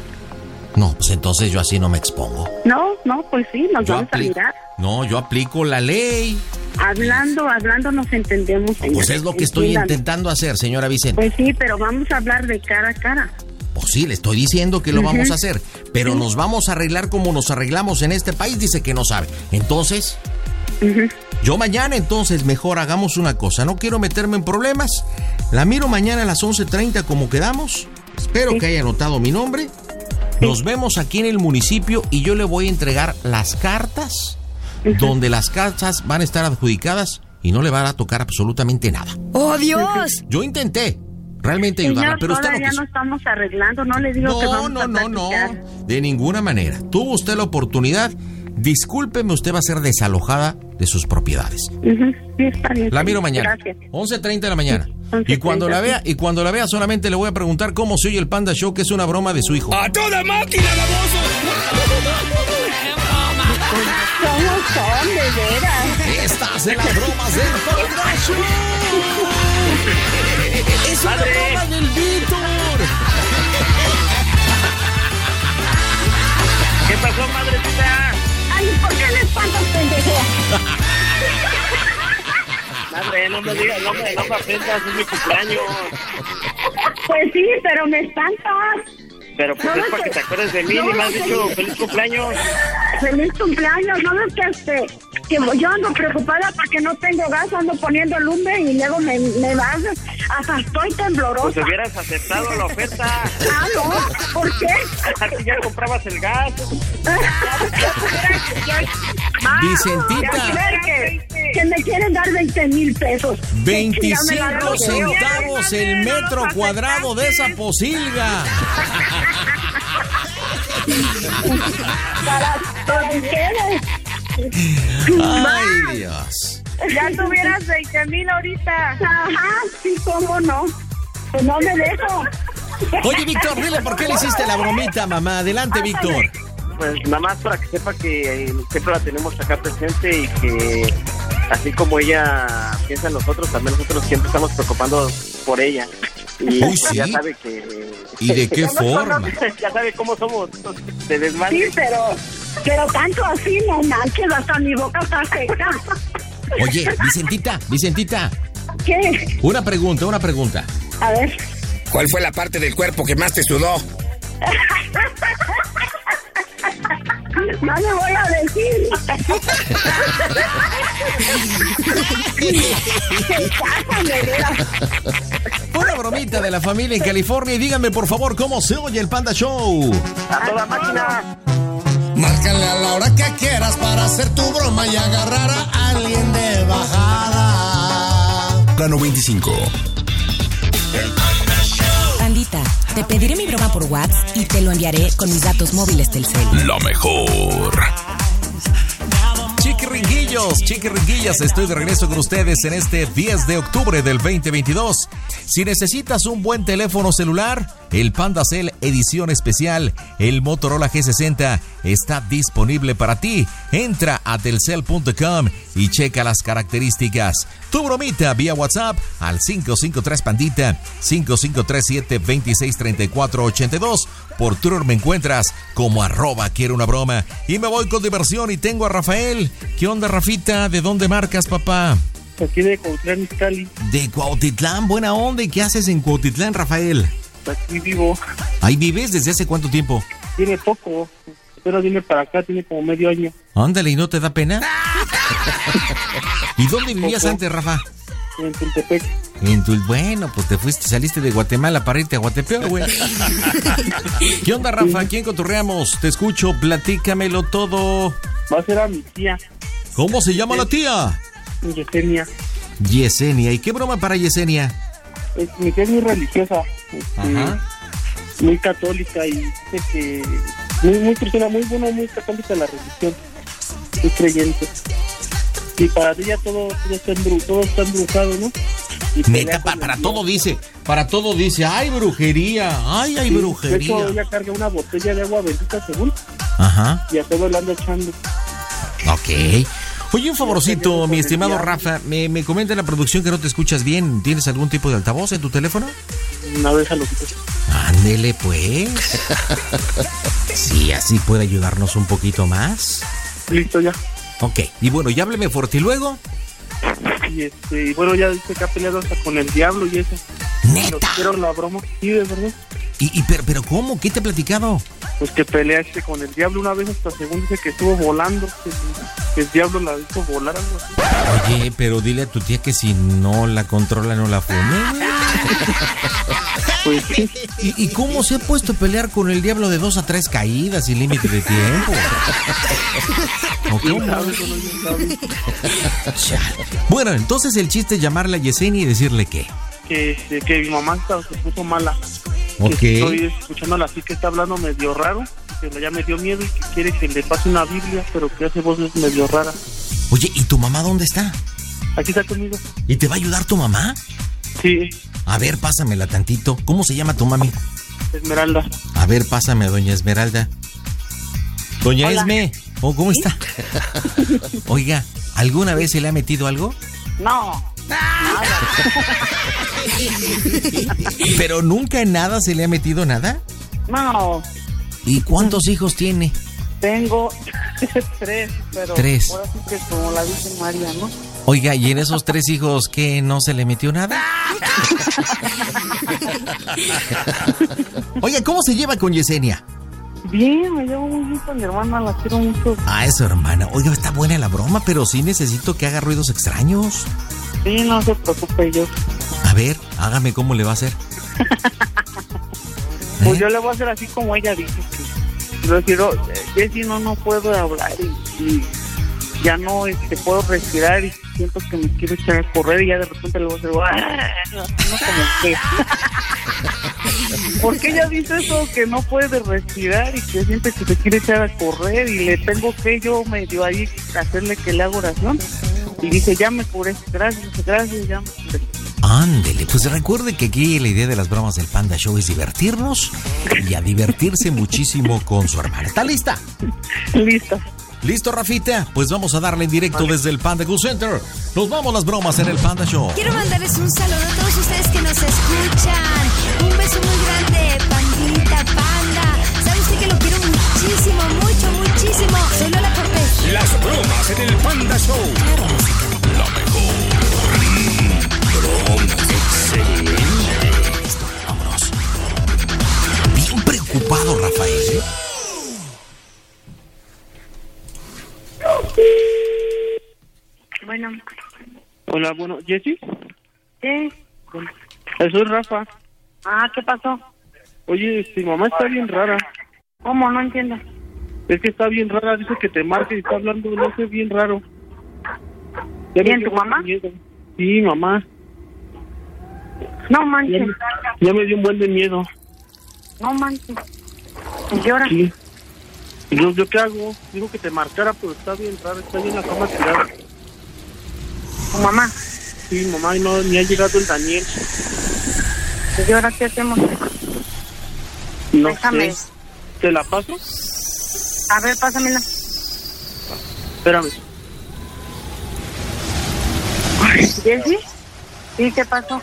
No, pues entonces yo así no me expongo. No, no, pues sí, nos Yo vamos a mirar. No, yo aplico la ley. Hablando, hablando nos entendemos, señor. Pues es lo que estoy Entiéndame. intentando hacer, señora Vicente. Pues sí, pero vamos a hablar de cara a cara. Pues sí, le estoy diciendo que lo vamos a hacer, pero Sí. nos vamos a arreglar como nos arreglamos en este país, dice que no sabe. Entonces, yo mañana entonces mejor hagamos una cosa, no quiero meterme en problemas. La miro mañana a las 11:30 como quedamos. Espero Sí. que haya anotado mi nombre. Nos vemos aquí en el municipio y yo le voy a entregar las cartas donde las casas van a estar adjudicadas y no le van a tocar absolutamente nada. ¡Oh, Dios! Yo intenté realmente ayudarla, Señor, pero usted no todavía quiso. no estamos arreglando, no le digo que No, vamos no, a no, no. platicar. De ninguna manera. Tuvo usted la oportunidad. Discúlpeme, usted va a ser desalojada de sus propiedades. Ujú, Sí, está bien. La miro mañana. Gracias. 11.30 de la mañana. Sí, Y cuando 11:30, la vea, y cuando la vea solamente le voy a preguntar cómo se oye el Panda Show, que es una broma de su hijo. ¡A toda máquina, baboso! ¿Cómo son, de veras? Estas en las bromas del Panda Show. Es una broma del No me digas, no me, no me ofendas, es mi cumpleaños. Pues sí, pero me espantas. Pero pues No, es para que te acuerdes de mí, No, ni me has dicho feliz cumpleaños. Feliz cumpleaños, ¿no ves que este, que yo ando preocupada porque no tengo gas, ando poniendo lumbre y luego me, me vas, hasta estoy temblorosa. Pues hubieras aceptado la oferta. Ah, no, ¿por qué? Así ya comprabas el gas. Vicentita. Ya ver que, que me quieren dar 20 mil pesos. Ya me 25 la doy. centavos el metro cuadrado de esa posilga. Para, para ustedes. Ay, Dios. Ya tuvieras 20 mil ahorita. Ajá, sí, cómo no. Pues no me dejo. Oye, Víctor, dile por qué le hiciste la bromita, mamá. Adelante, Víctor. Pues nada más para que sepa que eh, siempre la tenemos acá presente y que así como ella piensa en nosotros, también nosotros siempre estamos preocupando por ella. Y Uy, pues, ya sí. sabe que... ¿Y de qué forma? Ya sabe cómo somos de Sí, desmadre. pero, Pero tanto así, no manches, hasta mi boca está seca. Oye, Vicentita, Vicentita, ¿Qué? una pregunta, una pregunta. A ver. ¿Cuál fue la parte del cuerpo que más te sudó? No le voy a decir. Una bromita de la familia en California y díganme por favor cómo se oye el Panda Show. A toda máquina. Márcale a la hora que quieras para hacer tu broma y agarrar a alguien de bajada. La 95. Te pediré mi broma por WhatsApp y te lo enviaré con mis datos móviles Telcel. La mejor. Chiquiringuillos, chiquiringuillas, estoy de regreso con ustedes en este 10 de octubre del 2022. Si necesitas un buen teléfono celular, el Panda Cell edición especial, el Motorola G60, está disponible para ti. Entra a telcel.com y checa las características. Tu bromita vía WhatsApp al 553 Pandita 5537 263482. Por Twitter me encuentras como arroba quiero una broma. Y me voy con diversión y tengo a Rafael. ¿Qué onda, Rafita? ¿De dónde marcas, papá? Aquí de Cuauhtlán, Izcalli. De Cuautitlán, buena onda. ¿Y qué haces en Cuautitlán, Rafael? Aquí vivo. Ahí vives desde hace cuánto tiempo. Tiene poco. Pero viene para acá, tiene como medio año. Ándale, ¿y no te da pena? ¿Y dónde vivías Poco. antes, Rafa? En Tultepec. En tu, bueno, pues te fuiste, saliste de Guatemala para irte a Guatepeor, güey. ¿Qué onda, Rafa? ¿Quién cotorreamos? Te escucho, platícamelo todo. Va a ser a mi tía, ¿Cómo se llama la tía? Yesenia. Yesenia. ¿Y qué broma para Yesenia? Es, mi tía es muy religiosa. este, Ajá. Muy católica y dice que. Muy, muy cristiana, muy buena, muy católica la religión. Muy creyente. Y para ella todo, todo, está, embru- todo está embrujado, ¿no? Y Neta, pa- para todo dice, para todo dice, ay, brujería, ay, hay Sí, De brujería. hecho, ella carga una botella de agua bendita según Ajá, y a todo le anda echando. ok. Oye, un favorcito, mi estimado. Rafa, me, me comenta en la producción que no te escuchas bien. ¿Tienes algún tipo de altavoz en tu teléfono? Una vez a los Ándele, pues. Sí, así puede ayudarnos un poquito más. Listo ya. Ok, y bueno, ya hábleme fuerte y luego. Y este, y bueno, ya dice que ha peleado hasta con el diablo y eso. Neta. quiero la broma. Sí, de verdad. ¿Y, y pero, pero cómo? ¿Qué te he platicado? Pues que pelea este con el diablo una vez hasta según dice que estuvo volando. Que, el diablo la hizo volar algo así. Oye, pero dile a tu tía que si no la controla, no la fume. Pues sí. ¿Y, y cómo se ha puesto a pelear con el diablo de dos a tres caídas sin límite de tiempo? ¿O ¿Quién cómo? Bueno, entonces el chiste es llamarle a Yesenia y decirle que. Que, este, que mi mamá está, se puso mala. Ok. Que estoy escuchándola así que está hablando medio raro. Que ya me dio miedo y que quiere que le pase una Biblia, pero que hace voces medio raras. Oye, ¿y tu mamá dónde está? Aquí está conmigo. ¿Y te va a ayudar tu mamá? Sí, A ver, pásamela tantito. ¿Cómo se llama tu mami? Esmeralda. A ver, pásame a doña Esmeralda. Doña Esme, oh, ¿cómo está? Oiga, ¿alguna vez se le ha metido algo? No. ¿Pero nunca en nada se le ha metido nada? No. ¿Y cuántos hijos tiene? Tengo tres, pero. Tres. Ahora sí que como la dice María, ¿no? Oiga, ¿y en esos tres hijos qué no se le metió nada? Oiga, ¿cómo se lleva con Yesenia? Bien, me llevo muy bien con mi hermana, la quiero mucho. Ah, es su hermana. Oiga, está buena la broma, pero sí necesito que haga ruidos extraños. Sí, no se preocupe, yo. A ver, hágame cómo le va a hacer. Pues ¿Eh? yo le voy a hacer así como ella dice que. Yo quiero, Jessy, no, no puedo hablar y, y ya no este, puedo respirar y siento que me quiero echar a correr y ya de repente le voy a hacer. "Ah", no como que. ¿Por qué ella dice eso que no puede respirar y que siente que se quiere echar a correr y le tengo que yo medio ahí hacerle que le haga oración? Y dice, ya me curé, gracias, gracias, ya me curé. Ándele, pues recuerde que aquí la idea de las bromas del Panda Show es divertirnos y a divertirse muchísimo con su hermana. ¿Está lista? Lista. ¿Listo, Rafita? Pues vamos a darle en directo vale. desde el Panda Cool Center. Nos vamos las bromas en el Panda Show. Quiero mandarles un saludo a todos ustedes que nos escuchan. Un beso muy grande, pandita, panda. ¿Sabes usted que lo quiero muchísimo, mucho, muchísimo? Soy Lola Cortés. Las bromas en el Panda Show Hola, bueno, Jessy, ¿sí? soy Rafa. Ah, ¿qué pasó? Oye, este, mamá está bien rara. ¿Cómo? No entiendo. Es que está bien rara, dice que te marque y está hablando, no sé, bien raro. Ya me ¿Quién, dio tu mamá? miedo. Sí, mamá. No Ya manches, me, ya me dio un buen de miedo. no manches. ¿Y ahora? Sí. ¿Y yo, yo qué hago? Digo que te marcara, pero está bien rara, está bien en la cama tirada. ¿Tu mamá? Sí, mamá, y no, ni ha llegado el Daniel. ¿Y ahora qué hacemos? No Déjame. sé. ¿Te la paso? A ver, pásamela. Espérame. ¿Jessy? ¿Sí? ¿Qué pasó?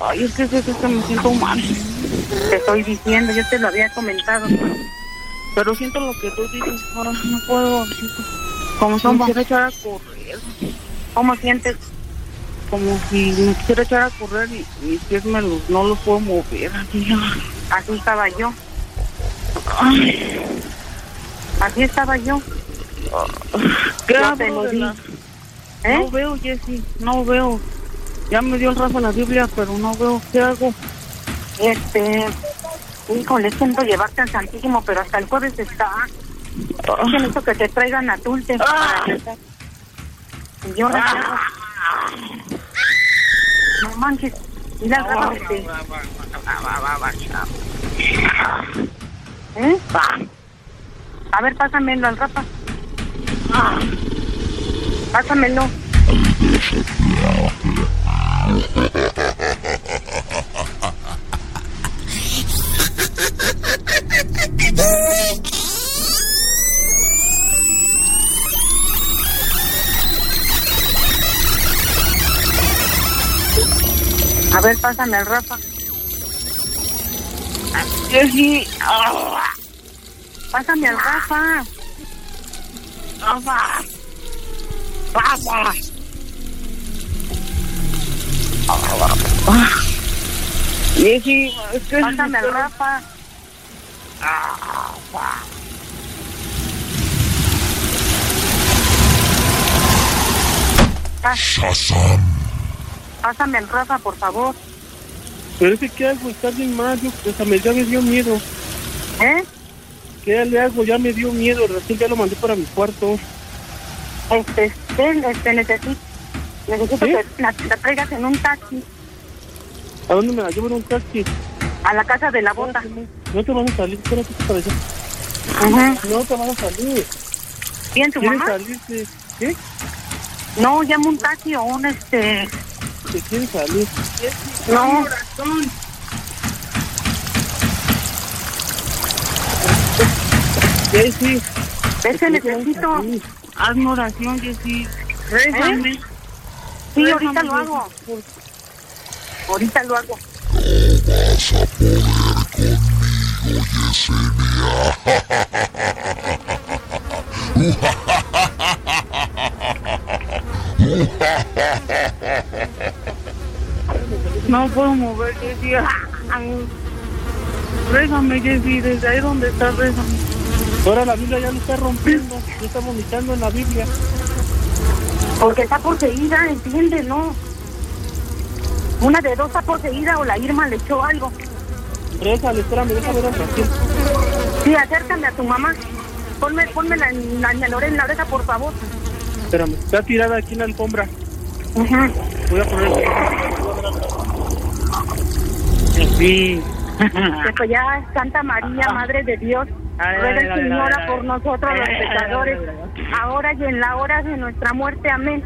Ay, es que es es que me siento mal. Te estoy diciendo, yo te lo había comentado. Pero siento lo que tú dices, ahora no puedo. Como si me quisiera echar a correr. ¿Cómo sientes? Como si me quisiera echar a correr y mis pies me los, no los puedo mover. Así, así estaba yo. Ay, así estaba yo. ¿Qué Yo hago te lo de di. la- ¿Eh? No veo, Jessy, no veo. Ya me dio el Rafa la Biblia, pero no veo. ¿Qué hago? Este, híjole, siento llevarte al Santísimo, pero hasta el jueves está. Es que necesito que te traigan a Tulte para rezar. Y yo no manches, mira el Rafa este. ¿Eh? A ver, pásamelo al Rafa. Pásamelo. A ver, pásame al Rafa. Jessy. ah. Pásame al Rafa. Rafa. Rafa. Jessy, es que... Pásame al Rafa. Shazam. Pásame al Rafa, por favor. Pero es que, ¿qué hago? Está bien mal. Yo, o sea, me, ya me dio miedo. ¿Eh? ¿Qué le hago? Ya me dio miedo. Recién ya lo mandé para mi cuarto. Este, ven, este, necesito, necesito ¿Sí? que la, la traigas en un taxi ¿A dónde me la llevo en un taxi? a la casa de la bota. No te vas a salir. Espérate para allá. Ujú. No te vas a salir. ¿Bien tu ¿Quieres mamá? salirte? ¿Qué? No, llama un taxi o un este. ¿Te quieres salir? No. Jessy. Es que necesito. Hazme oración, Jessy. Rézame. ¿Eh? Sí, ahorita lo hago. Ahorita lo hago. Vas a poder conmigo, Yesenia. No puedo mover, Jessy. Rézame, Jessy. Desde ahí donde estás, rézame. Ahora la Biblia ya lo está rompiendo. Ya está vomitando en la Biblia. Porque está poseída, entiende, ¿no? Una de dos está poseída o la Irma le echó algo. Rézale, espérame, déjame ver oración. Sí, acércame a tu mamá. Ponme, ponme la, la, la, la en la oreja, por favor. Espérame, está tirada aquí en la alfombra. Ujú. Voy a poner. Sí. Pues ya, Santa María, Madre de Dios, ruega Señora por nosotros los pecadores, ahora y en la hora de nuestra muerte. Amén.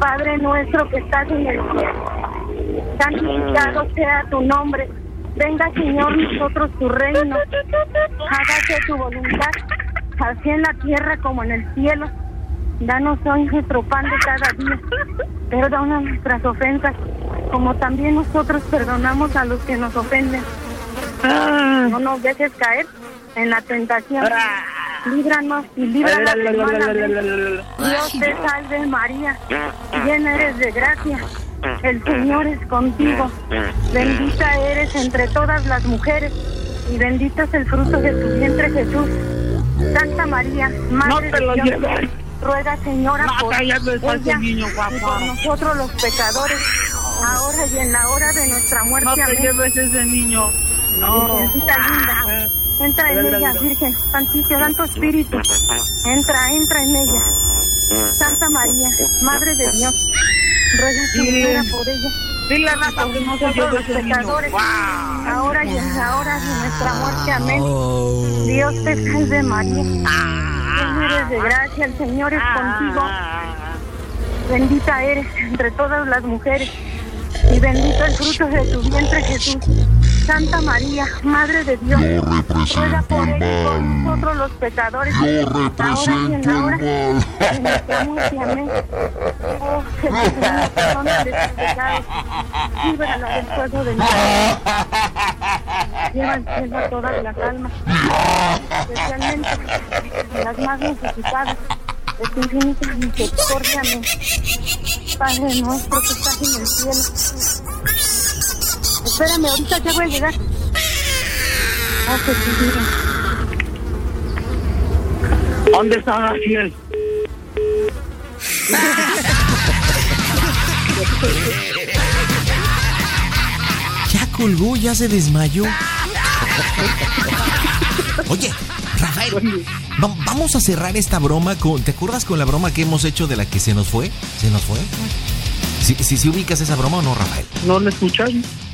Padre nuestro que estás en el cielo, santificado sea tu nombre. Venga, Señor, nosotros tu reino. Hágase tu voluntad, así en la tierra como en el cielo. Danos hoy nuestro pan de cada día. Perdona nuestras ofensas, como también nosotros perdonamos a los que nos ofenden. No nos dejes caer en la tentación. Líbranos y líbranos. Amén. Dios te salve María, llena eres de gracia. El Señor es contigo. Bendita eres entre todas las mujeres y bendito es el fruto de tu vientre, Jesús. Santa María, Madre No te de lo Dios, lleves. Ruega, Señora, No, por ella niño y guapo. por nosotros los pecadores, ahora y en la hora de nuestra muerte. No te Amén. lleves ese niño. No. Virgencita linda, entra en ella, Virgen, Santísimo, Santo Espíritu, entra, entra en ella. Santa María, Madre de Dios, ruega, por ella. Dile a Nata que no se los pecadores, ahora y en la hora de nuestra muerte. Amén. Dios te salve María. Eres de gracia, el Señor es contigo. Bendita eres entre todas las mujeres. Y bendito el fruto de tu vientre, Jesús. Santa María, Madre de Dios. Ruega represento por y por mal. nosotros los pecadores. Yo ahora y en represento la hora de nuestra muerte. Amén. Oh, Jesús, perdónale sus pecados. Líbrala del fuego del infierno. Lleva al cielo a todas las almas, especialmente las más necesitadas de tu infinita misericordia. Amén. Padre nuestro que estás en el cielo. Espérame, ahorita ya voy a llegar. Oh, Jesús, mira. ¿Dónde está Raciel? Ya colgó, ya se desmayó. Oye, Rafael, vamos a cerrar esta broma con. ¿Te acuerdas con la broma que hemos hecho de la que se nos fue? ¿Se nos fue? Si si si ubicas esa broma o no, Rafael. No le escuchas.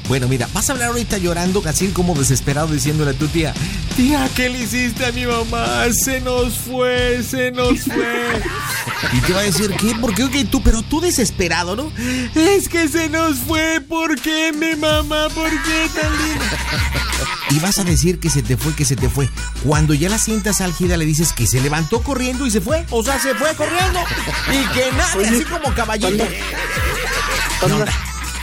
Bueno, mira, vas a hablar ahorita llorando, así como desesperado, diciéndole a tu tía: Tía, ¿qué le hiciste a mi mamá? Se nos fue, se nos fue. Y te va a decir: ¿Qué? ¿Por qué? Ok, tú, pero tú desesperado, ¿no? Es que se nos fue, ¿por qué mi mamá? ¿Por qué tan linda? Y vas a decir que se te fue, que se te fue. Cuando ya la sientas álgida, le dices que se levantó corriendo y se fue. O sea, se fue corriendo. Y que nada, Oye, así como caballito. ¿Qué Anda. onda?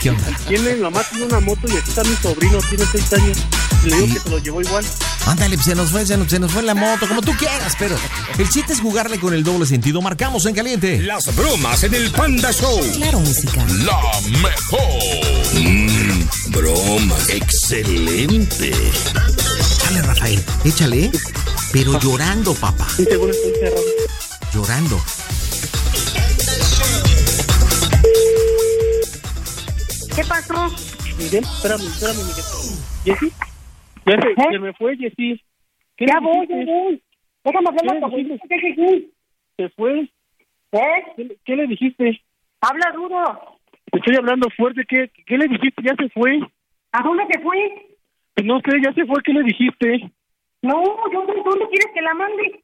¿Qué onda? Tiene, mi mamá tiene una moto y aquí está mi sobrino, tiene seis años. Y le digo que se lo llevó igual. Ándale, pues, se nos fue, se nos, se nos fue la moto, como tú quieras, pero el chiste es jugarle con el doble sentido. Marcamos en caliente. Las bromas en el Panda Show. Claro, música. La mejor. Mmm, broma. Excelente. Dale, Rafael, échale. Pero llorando, papá. Sí, seguro estoy cerrado. Llorando. ¿Qué pasó? Miguel, espérame, espérame, Miguel. ¿Jessy? Ya se, se me fue, Jessy. ¿Qué ¿Eh? Ya voy, ya voy. Déjame hablar ¿Qué con le tu abuelita. Se fue. ¿Eh? ¿Qué, le- qué le dijiste? Habla duro. Te estoy hablando fuerte. ¿Qué, ¿Qué le dijiste? ¿Ya se fue? ¿A dónde se fue? No sé, ya se fue. ¿Qué le dijiste? No, yo ¿dónde quieres que la mande?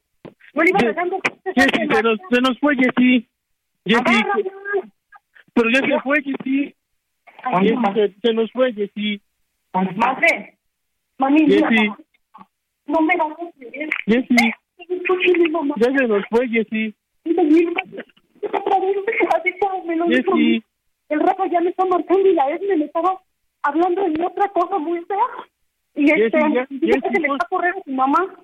No le iba dejando. Jessy, se nos, se nos fue, Jessy. Jessy, pero ya se fue, Jessy. Ay, Jessy, se, se nos fue, Jessy. Madre. Mami, Jessy, no me vas a entender. Jessy, ya se nos fue, Jessy. Jessy, El Rafa ya me está marcando y la Esme me estaba hablando de otra cosa muy fea. Y este, dice que se le pues- está corriendo a su mamá.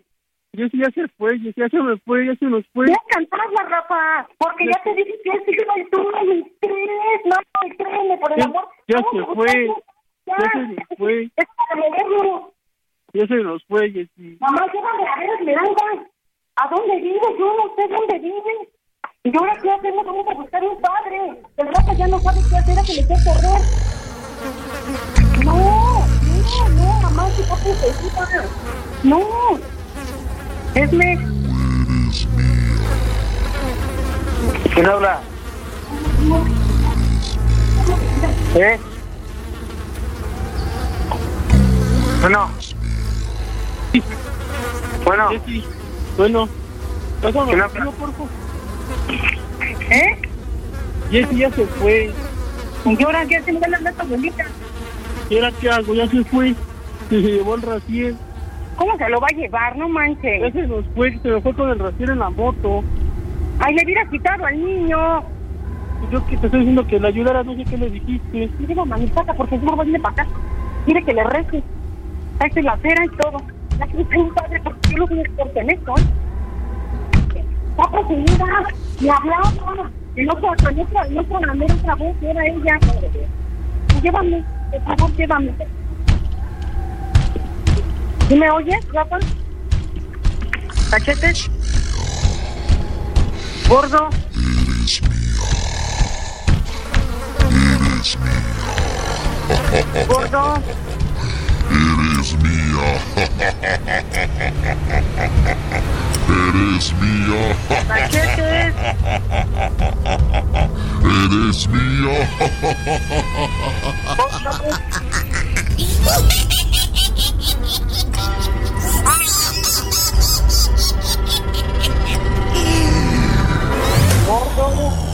Jessy ya se fue, Jessy ya se me fue, ya se nos fue. Ya cantarla, Rafa, porque ya te dije que es hija y tú no me crees, no me créeme, por el amor. ya se fue. Ya, se nos fue. Es para moverlo. Ya se nos fue, Jessy. Mamá, llévame a ver Esmeralda. ¿A dónde vive? Yo no sé dónde vive. Y ahora qué hacemos, vamos a buscar un padre. El Rafa ya no sabe qué hacer, a que le quiere correr. No, no, no, mamá, si no necesita. No. Esme. ¿Quién habla? ¿Eh? Bueno. Bueno. Jessy, bueno. Pásame por favor. ¿Eh? Jessy ya se fue. ¿Y ahora qué? Dale a tu abuelita. ¿Y ahora qué hago? Ya se fue. Se llevó el recién. ¿Cómo se lo va a llevar? No manches. se nos fue, se me fue con el recién en la moto. Ay, le hubiera quitado al niño. Yo que te estoy diciendo que le ayudara, no sé qué le dijiste. Y digo, manipata, porque si no viene para acá. Quiere que le rece. Hace la cera y todo. La que un padre, porque yo lo voy a exportar en esto, ¿eh? Está poseída. Me hablaba. En otra, en otra, en otra manera, otra voz, era ella. Llévame, por favor, llévame. ¿Sí me oyes, Rafa? ¿Cachetes? ¿Gordo? ¿Gordo? Eres. Eres. ¿Cachetes? Eres Mia. it is Mia. My kisses. It is Mia. oh.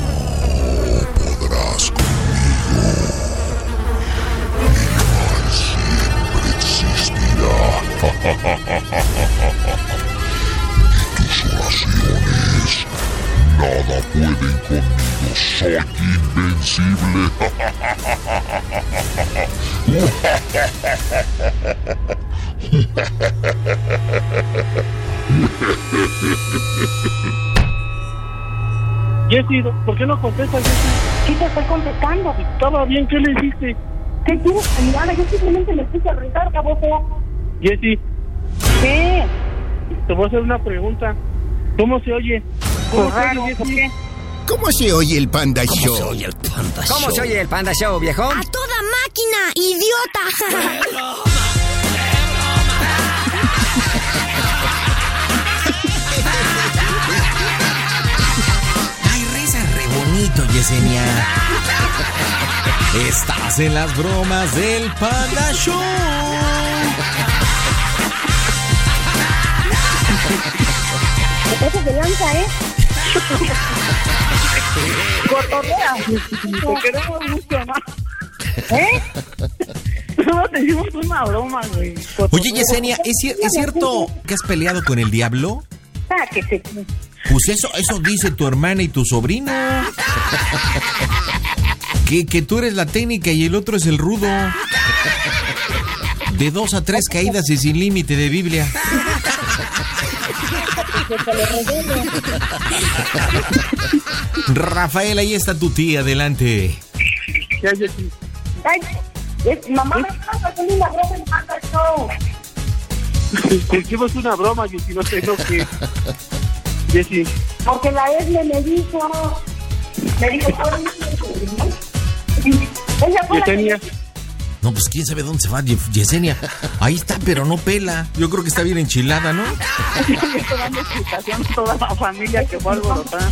Tus oraciones nada pueden conmigo. Soy invencible. Jessy, ¿por qué no contestas, Jessy? Sí te estoy contestando. Estaba bien, ¿qué le hiciste? ¿Qué quieres que? Yo simplemente me puse a rezar, caboso. Jessy, ¿Qué? te voy a hacer una pregunta. ¿Cómo se oye? ¿Cómo Pues se oye. ¿Cómo se oye el Panda Show? ¿Cómo se oye el Panda Show, viejo? ¡A toda máquina, idiota! Ay, reza re bonito, Yesenia. Estás en las bromas del Panda Show. Te pasas de lanza, ¿eh? Cotorrea. Te queremos mucho más. ¿Eh? Solo te hicimos una broma, güey. Oye, Yesenia, ¿es, cier- ¿es cierto que has peleado con el diablo? Sáquete. Pues eso, eso dice tu hermana y tu sobrino. Que, que tú eres la técnica y el otro es el rudo. De dos a tres caídas y sin límite de Biblia. Rafael, ahí está tu tía, adelante. Es, mamá me está haciendo una broma en Panda Show. Hicimos una broma, Jessy, no sé lo que... Jessy, Porque la Esme me dijo. Me dijo, ella fue la que Yesenia, No, pues quién sabe dónde se va Ye- Yesenia. Ahí está, pero no pela. Yo creo que está bien enchilada, ¿no? Explicación a toda la familia que fue alborotada.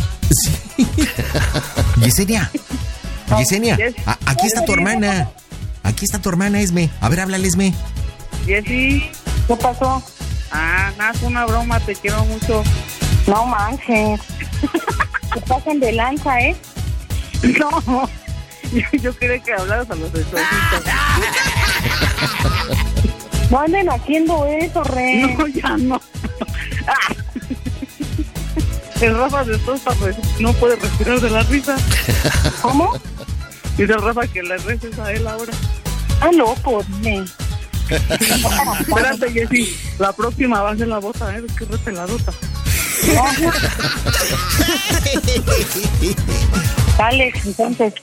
Yesenia. Yesenia, a- aquí está tu hermana. Aquí está tu hermana, Esme. A ver, háblale, Esme. Jessy, ¿Qué pasó? ah, nada, es una broma, te quiero mucho. No manches. Se pasan de lanza, ¿eh? No, yo, quería que hablaras a los exorcistas. No anden haciendo eso, re. No, ya no. El Rafa de tosta, pues no puede respirar de la risa. ¿Cómo? Dice el Rafa que le reces a él ahora. Ah, loco, dime. Espérate, Jessy, la próxima va a ser la bota, ¿eh? Que re peladota. Dale, entonces.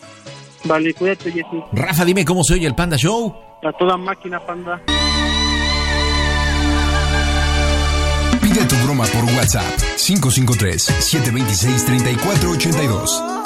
Vale, cuídate, Jessy. Rafa, dime cómo se oye el Panda Show. A toda máquina, panda. Pide tu broma por WhatsApp 553-726-3482.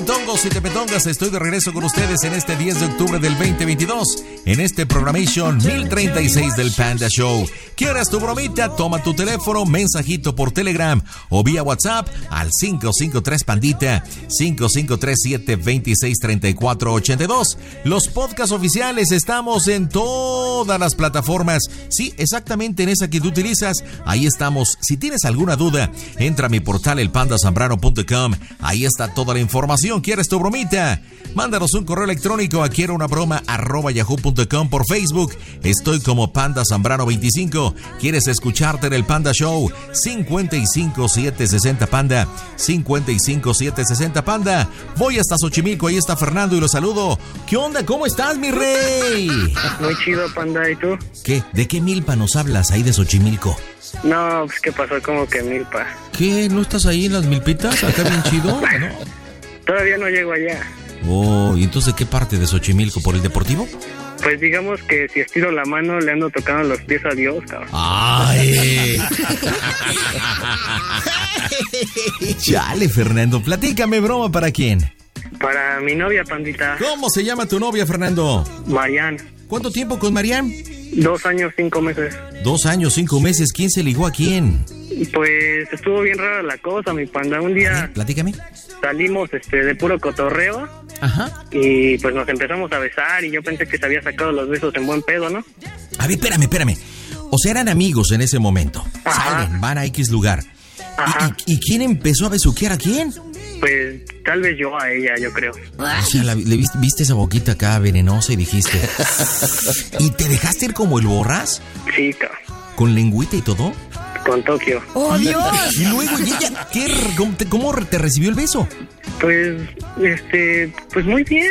Tepetongos y tepetongas, estoy de regreso con ustedes en este 10 de octubre del 2022, en este Programation 1036 del Panda Show. ¿Quieres tu bromita? Toma tu teléfono, mensajito por Telegram o vía WhatsApp al 553 Pandita 5537263482. Los podcasts oficiales estamos en todas las plataformas. Sí, exactamente en esa que tú utilizas. Ahí estamos. Si tienes alguna duda, entra a mi portal elpandasambrano.com. Ahí está toda la información. ¿Quieres tu bromita? Mándanos un correo electrónico a quiero una broma arroba yahoo.com por Facebook. Estoy como Panda Zambrano 25. ¿Quieres escucharte en el Panda Show? 55760 Panda. 55760 Panda. Voy hasta Xochimilco, ahí está Fernando y lo saludo. ¿Qué onda? ¿Cómo estás, mi rey? Muy chido, panda. ¿Y tú? ¿Qué? ¿De qué milpa nos hablas ahí de Xochimilco? No, pues que pasó como que milpa. ¿Qué? ¿No estás ahí en las milpitas? Acá bien chido. Todavía no llego allá. Oh, ¿y entonces de qué parte de Xochimilco? ¿Por el deportivo? Pues digamos que si estiro la mano le ando tocando los pies a Dios, cabrón. ¡Ay! Chale, Fernando, platícame, broma, ¿para quién? Para mi novia, pandita. ¿Cómo se llama tu novia, Fernando? Marian. ¿Cuánto tiempo con Marian? Dos años, cinco meses. Dos años, cinco meses. ¿Quién se ligó a quién? Pues estuvo bien rara la cosa, mi panda. Un día Platícame. salimos este, de puro cotorreo Ajá. y pues nos empezamos a besar y yo pensé que se había sacado los besos en buen pedo, ¿no? A ver, espérame, espérame. O sea, eran amigos en ese momento. Salen, van a X lugar. ¿Y, y- y quién empezó a besuquear a quién? Pues tal vez yo a ella, yo creo. O sea, la- le viste, viste esa boquita acá venenosa y dijiste. ¿Y te dejaste ir como el borras? Sí, cabrón. ¿Con lengüita y todo? Con Tokio. ¡Oh, Dios! Y luego, ¿y ella qué, cómo, te, cómo te recibió el beso? Pues, este, pues muy bien.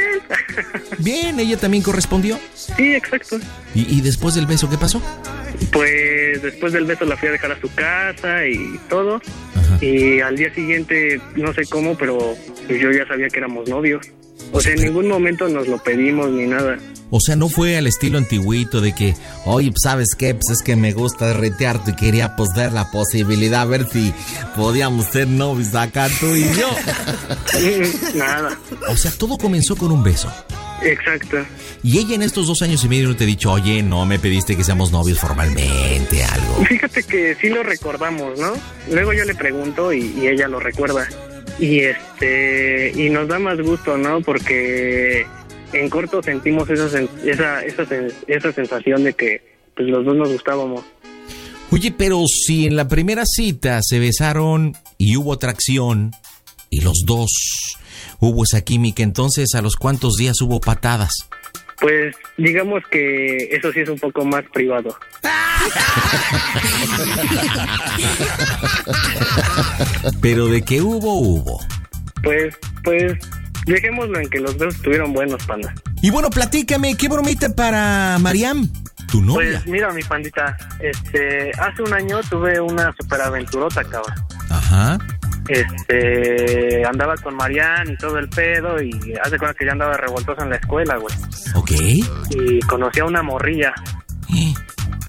Bien, ella también correspondió. Sí, exacto. ¿Y, y después del beso qué pasó? Pues después del beso la fui a dejar a su casa y todo. Y al día siguiente, no sé cómo, pero pues yo ya sabía que éramos novios. O sea, en ningún momento nos lo pedimos ni nada. O sea, no fue al estilo antiguito de que, oye, pues, ¿sabes qué? Pues es que me gusta retearte y quería pues ver la posibilidad, a ver si podíamos ser novios acá tú y yo. nada. O sea, todo comenzó con un beso. Exacto. Y ella en estos dos años y medio no te ha dicho, oye, no me pediste que seamos novios formalmente, algo. Fíjate que sí lo recordamos, ¿no? Luego yo le pregunto y, y ella lo recuerda. Y este y nos da más gusto, ¿no? Porque en corto sentimos esa esa esa, esa sensación de que pues los dos nos gustábamos. Oye, pero si en la primera cita se besaron y hubo atracción y los dos hubo esa química, entonces a los cuantos días hubo patadas. Pues digamos que eso sí es un poco más privado. Pero de que hubo, hubo. Pues pues dejémoslo en que los dos estuvieron buenos, panda. Y bueno, platícame, ¿qué bromita para Mariam? Tu novia. Pues mira, mi pandita, este, hace un año tuve una superaventurota, cabrón. Ajá. Este, andaba con Marian y todo el pedo y hace cuenta que ya andaba revoltoso en la escuela, güey. Ok. Y conocí a una morrilla.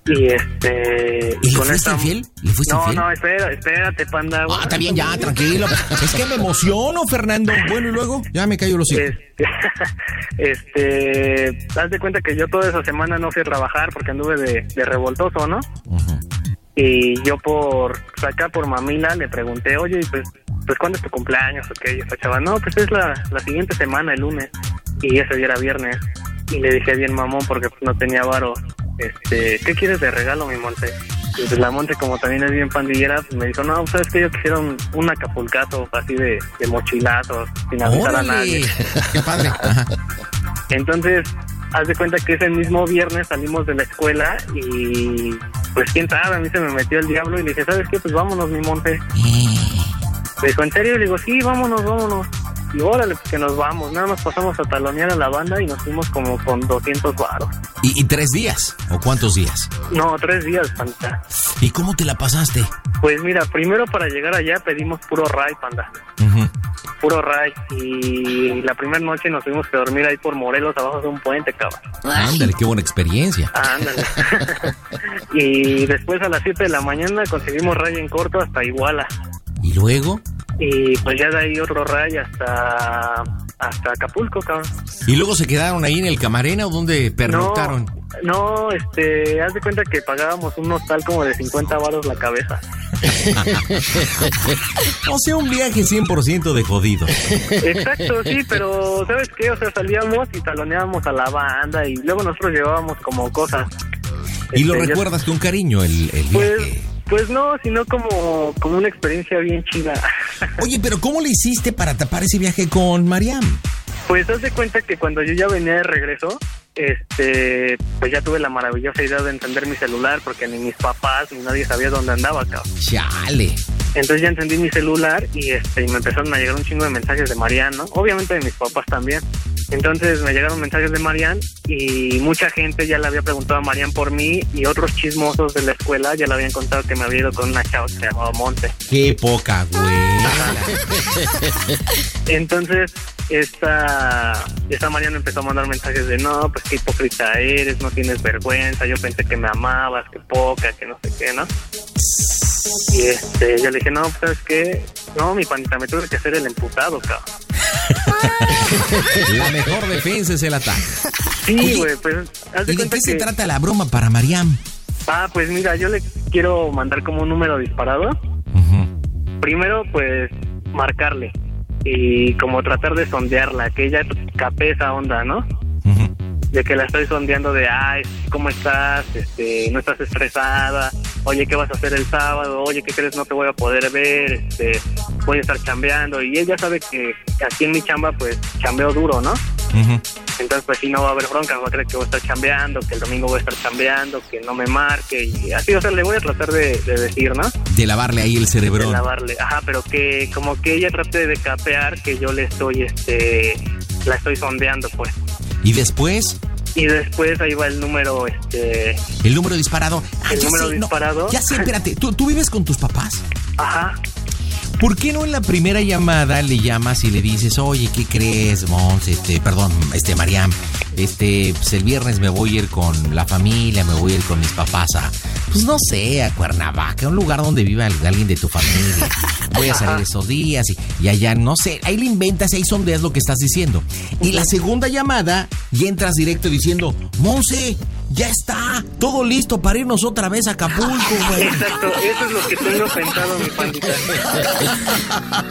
Y este, ¿Y le con fuiste esta- infiel? ¿Le fuiste no, infiel? no, espera, espérate, panda. Ah, está bien, ya, tranquilo. Es que me emociono, Fernando. Bueno, y luego ya me cayó los hijos. Este, haz de cuenta que yo toda esa semana no fui a trabajar porque anduve de, de revoltoso, ¿no? Y yo por pues, acá por mamila le pregunté, oye, pues, pues ¿cuándo es tu cumpleaños? Ok, y esta chava, no, pues es la, la siguiente semana, el lunes. Y ese día era viernes. Y le dije bien mamón porque pues, no tenía varo. Este, ¿qué quieres de regalo, mi Monte? Y pues la Monte, como también es bien pandillera, pues me dijo, no, sabes que yo quisiera un, un acapulcazo así de, de mochilazo, sin avisar a nadie. ¡Qué padre! Entonces, haz de cuenta que ese mismo viernes salimos de la escuela y pues quién sabe, a mí se me metió el diablo y le dije, ¿sabes qué? Pues vámonos, mi monte. Me dijo, ¿en serio? Le digo, sí, vámonos, vámonos. Y órale, pues que nos vamos. Nada más pasamos a talonear a la banda y nos fuimos como con 200 varos. ¿Y, y tres días? ¿O cuántos días? No, tres días, panda. ¿Y cómo te la pasaste? Pues mira, primero para llegar allá pedimos puro ray, panda. Puro ray. Y la primera noche nos tuvimos que dormir ahí por Morelos, abajo de un puente, cabrón. Ándale, qué buena experiencia. Ándale. y después a las 7 de la mañana conseguimos ray en corto hasta Iguala. ¿Y luego? Y pues ya de ahí otro ray hasta hasta Acapulco, cabrón. ¿Y luego se quedaron ahí en el Camarena o dónde pernoctaron? No, este, haz de cuenta que pagábamos un hostal como de 50 varos la cabeza. o sea, un viaje 100% de jodido. Exacto, sí, pero ¿sabes qué? O sea, salíamos y taloneábamos a la banda y luego nosotros llevábamos como cosas. ¿Y lo Este, recuerdas con cariño el, el Pues, viaje? pues no, sino como, como una experiencia bien chida. Oye, pero ¿cómo le hiciste para tapar ese viaje con Mariam? Pues haz de cuenta que cuando yo ya venía de regreso, este, pues ya tuve la maravillosa idea de encender mi celular porque ni mis papás ni nadie sabía dónde andaba, cabrón. Chale. Entonces ya encendí mi celular y este y me empezaron a llegar un chingo de mensajes de Marian, ¿no? Obviamente de mis papás también. Entonces me llegaron mensajes de Marian y mucha gente ya le había preguntado a Marian por mí y otros chismosos de la escuela ya le habían contado que me había ido con una chava que se llamaba Monte. Qué poca, güey. Entonces, esta, esta Mariana empezó a mandar mensajes de no, pues qué hipócrita eres, no tienes vergüenza, yo pensé que me amabas, que poca, que no sé qué, ¿no? Y este, yo le dije, no, pues ¿sabes qué? No, mi pandita, me tuve que hacer el emputado, cabrón. La mejor defensa es el ataque. Sí, güey, pues haz de ¿Y de cuenta qué se trata la broma para Mariam? Ah, pues mira, yo le quiero mandar como un número disparado. Primero, pues, marcarle. Y como tratar de sondearla, que ella capee esa onda, ¿no? De que la estoy sondeando de, ay, ¿cómo estás? Este, no estás estresada. Oye, ¿qué vas a hacer el sábado? Oye, ¿qué crees? No te voy a poder ver. Este, voy a estar chambeando. Y ella sabe que aquí en mi chamba, pues, chambeo duro, ¿no? Entonces, pues sí, no va a haber bronca, va a creer que voy a estar chambeando, que el domingo voy a estar chambeando, que no me marque y así, o sea, le voy a tratar de, de decir, ¿no? De lavarle ahí el De cerebrón. lavarle, ajá, pero que como que ella trate de capear que yo le estoy, este, la estoy sondeando, pues. Y después, Y después ahí va el número, este, el número disparado. Ah, el número sé, no, disparado. ya sé, espérate. ¿tú, ¿Tú vives con tus papás? Ajá. ¿Por qué no en la primera llamada le llamas y le dices, oye, ¿qué crees, Mons? Este, perdón, este, Mariam, este, pues el viernes me voy a ir con la familia, me voy a ir con mis papás a, pues no sé, a Cuernavaca, un lugar donde viva alguien de tu familia. Voy a salir esos días y, y allá, no sé, ahí le inventas, ahí sondeas lo que estás diciendo. Y la segunda llamada, y entras directo diciendo, Monse, ya está, todo listo para irnos otra vez a Acapulco, güey. Exacto, eso es lo que tengo pensado, mi pandita.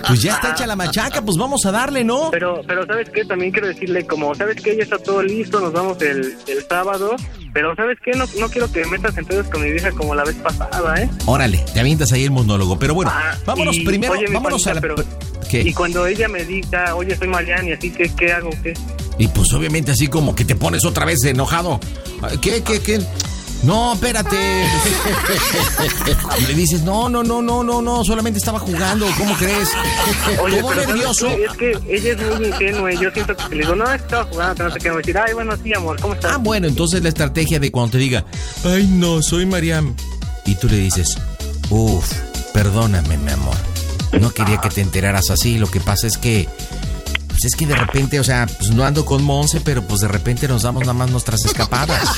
Pues ya está hecha la machaca, pues vamos a darle, ¿no? Pero, pero ¿sabes qué? También quiero decirle, como, ¿sabes qué? Ya está todo listo, nos vamos el, el sábado, pero ¿sabes qué? No, no quiero que me metas entonces con mi vieja como la vez pasada, ¿eh? Órale, te avientas ahí el monólogo. Pero bueno, vámonos Y, primero, oye, vámonos a la. ¿Qué? Y cuando ella me diga, oye, soy Mariana, y así, ¿qué, qué hago? ¿Qué? Y pues obviamente así como que te pones otra vez enojado. ¿Qué, qué, qué? No, espérate. Le dices, no, no, no, no, no, no, solamente estaba jugando, ¿cómo crees? Oye, Todo pero ¿sabes nervioso. Es que ella es muy ingenua y yo siento que le digo, no, es que estaba jugando, no sé qué, me decir, ay, bueno, sí, amor, ¿cómo estás? Ah, bueno, entonces la estrategia de cuando te diga, ay, no, soy Mariam. Y tú le dices, uff, perdóname, mi amor. No quería que te enteraras así. Lo que pasa es que, pues es que de repente, o sea, pues no ando con Monse, pero pues de repente nos damos nada más nuestras escapadas.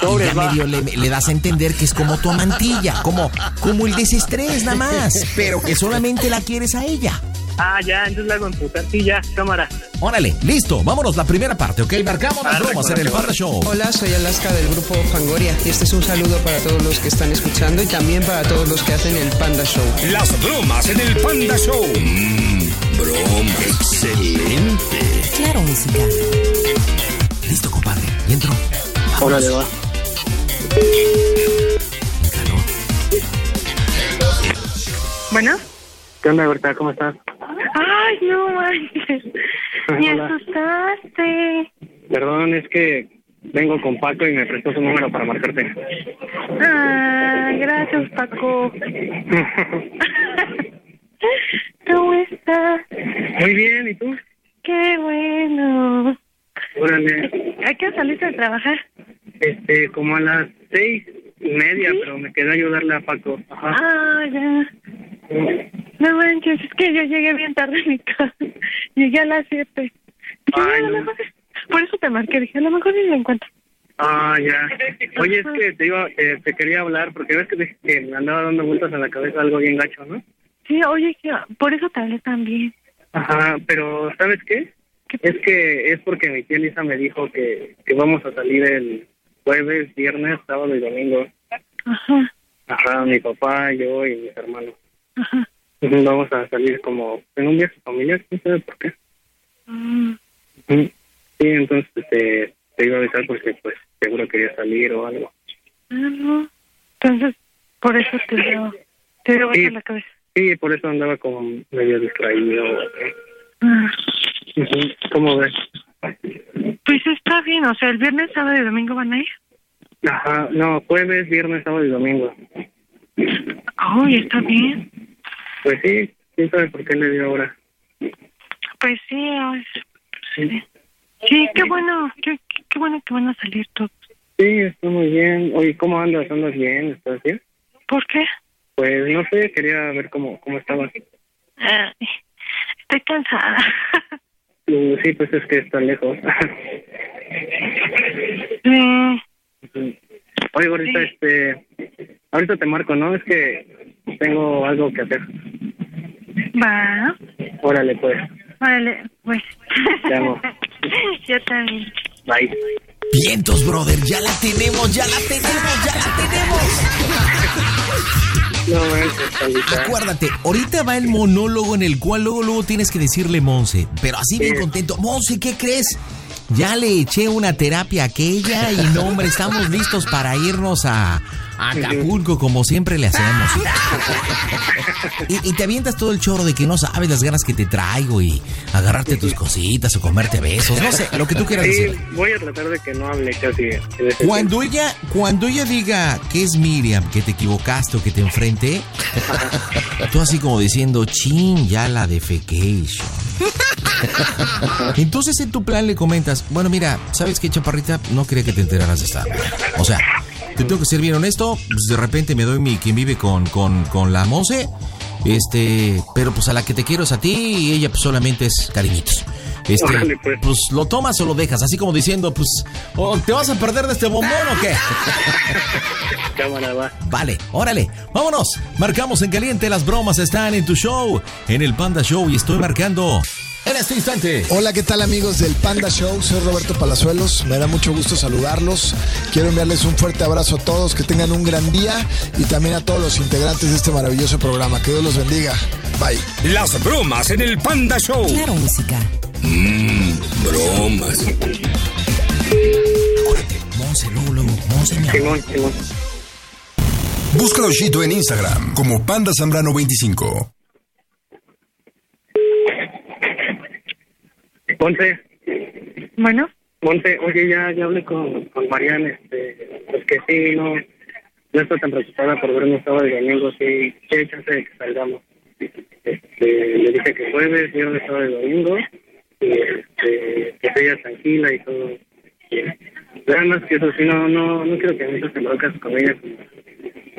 Y ya medio le, le das a entender que es como tu amantilla, como, como el desestrés nada más, pero que solamente la quieres a ella. Ah, ya, entonces la hago emputar, sí, ya, cámara. Órale, listo, vámonos la primera parte, ¿ok? Marcamos las bromas en el. Panda Show. Hola, soy Alaska del grupo Fangoria y este es un saludo para todos los que están escuchando y también para todos los que hacen el Panda Show. Las bromas en el Panda Show. broma. Excelente. Claro, música. Listo, compadre. Y entro. Órale, va. Bueno. ¿Qué onda, Berta? ¿Cómo estás? Ay, no manches. Me Hola. asustaste. Perdón, es que vengo con Paco y me prestó su número para marcarte. Ah, gracias, Paco. ¿Cómo estás? Muy bien, ¿y tú? Qué bueno. Órale. ¿A qué saliste a trabajar? Este, como a las seis y media, pero me quedé a ayudarle a Paco. Ajá. Ah, ya. No manches, es que yo llegué bien tarde a mi casa. Llegué a las siete. Ay, no. mejor... Por eso te marqué, dije, a lo mejor ni lo encuentro. Ah, ya. Oye, es que te iba, eh, te quería hablar porque ves que, que me andaba dando vueltas en la cabeza algo bien gacho, ¿no? Sí, oye, por eso te hablé también. Ajá, pero ¿sabes qué? Es que es porque mi tía Lisa me dijo que, que vamos a salir el jueves, viernes, sábado y domingo. Ajá, Ajá, mi papá, yo y mis hermanos. ajá. Vamos a salir como en un viaje familiar, no sé por qué. Mm. Sí, entonces te, te iba a avisar porque pues seguro quería salir o algo. ah, no. Entonces, por eso te dio, te dio vuelta Sí. la cabeza. Sí, por eso andaba como medio distraído. ¿Cómo ves? Pues está bien, o sea, el viernes, sábado y domingo van a ir. Ajá, no, jueves, viernes, sábado y domingo. Ay, está bien. Pues sí, quién sabe por qué le dio ahora. Pues sí, ay, sí. Sí, qué bueno, qué, qué bueno que van a salir todos. Sí, está muy bien. Oye, ¿cómo andas? ¿Andas bien? ¿Estás bien? ¿Por qué? Pues no sé, quería ver cómo, cómo estabas. Estoy cansada. Uh, Sí, pues es que está lejos. Sí. Oye, ahorita, este, ahorita te marco, ¿no? Es que tengo algo que hacer. Va, Órale, pues. vale, pues. Te amo. Yo también. Bye. Vientos, brother, ya la tenemos, ya la tenemos, ya la tenemos. No manches. Acuérdate, ahorita va el monólogo en el cual luego luego tienes que decirle Monse, pero así bien contento. Monse, ¿qué crees? Ya le eché una terapia a aquella y no, hombre, estamos listos para irnos a Acapulco como siempre le hacemos. Y, y te avientas todo el chorro de que no sabes las ganas que te traigo y agarrarte tus cositas o comerte besos, no sé, lo que tú quieras Sí, decir. voy a tratar de que no hable casi. Cuando ella, cuando ella diga que es Miriam, que te equivocaste o que te enfrenté, tú así como diciendo, chin, ya la defecation. Entonces en tu plan le comentas, bueno mira, ¿sabes qué chaparrita? No quería que te enteraras de esta. O sea, te tengo que ser bien honesto, pues de repente me doy mi quien vive con, con, con la Monse, este, pero pues a la que te quiero es a ti y ella pues solamente es cariñitos. Este, Órale, pues. pues lo tomas o lo dejas, así como diciendo, pues, ¿o ¿te vas a perder de este bombón o qué? Cámara, va. Vale, órale, vámonos. Marcamos en caliente, las bromas están en tu show, en el Panda Show y estoy marcando en este instante. Hola, ¿qué tal amigos del Panda Show? Soy Roberto Palazuelos, me da mucho gusto saludarlos. Quiero enviarles un fuerte abrazo a todos, que tengan un gran día y también a todos los integrantes de este maravilloso programa. Que Dios los bendiga. Bye. Las bromas en el Panda Show. Claro, música. Mmm, bromas. Monse, luego, luego, Monse, mi amor. Búscalo Chito en Instagram como Panda Zambrano 25. Ponte, Bueno, Monte, oye, ya, ya hablé con, con Marian, este, pues que sí, no, no estoy tan preocupada por vernos sábado y domingo, sí, sí hay chance de que salgamos. Este, le dije que jueves, viernes, sábado y domingo, y este, que esté ella tranquila y todo. Y, Nada más que eso sí, no, no, no quiero que me metas en broncas con ella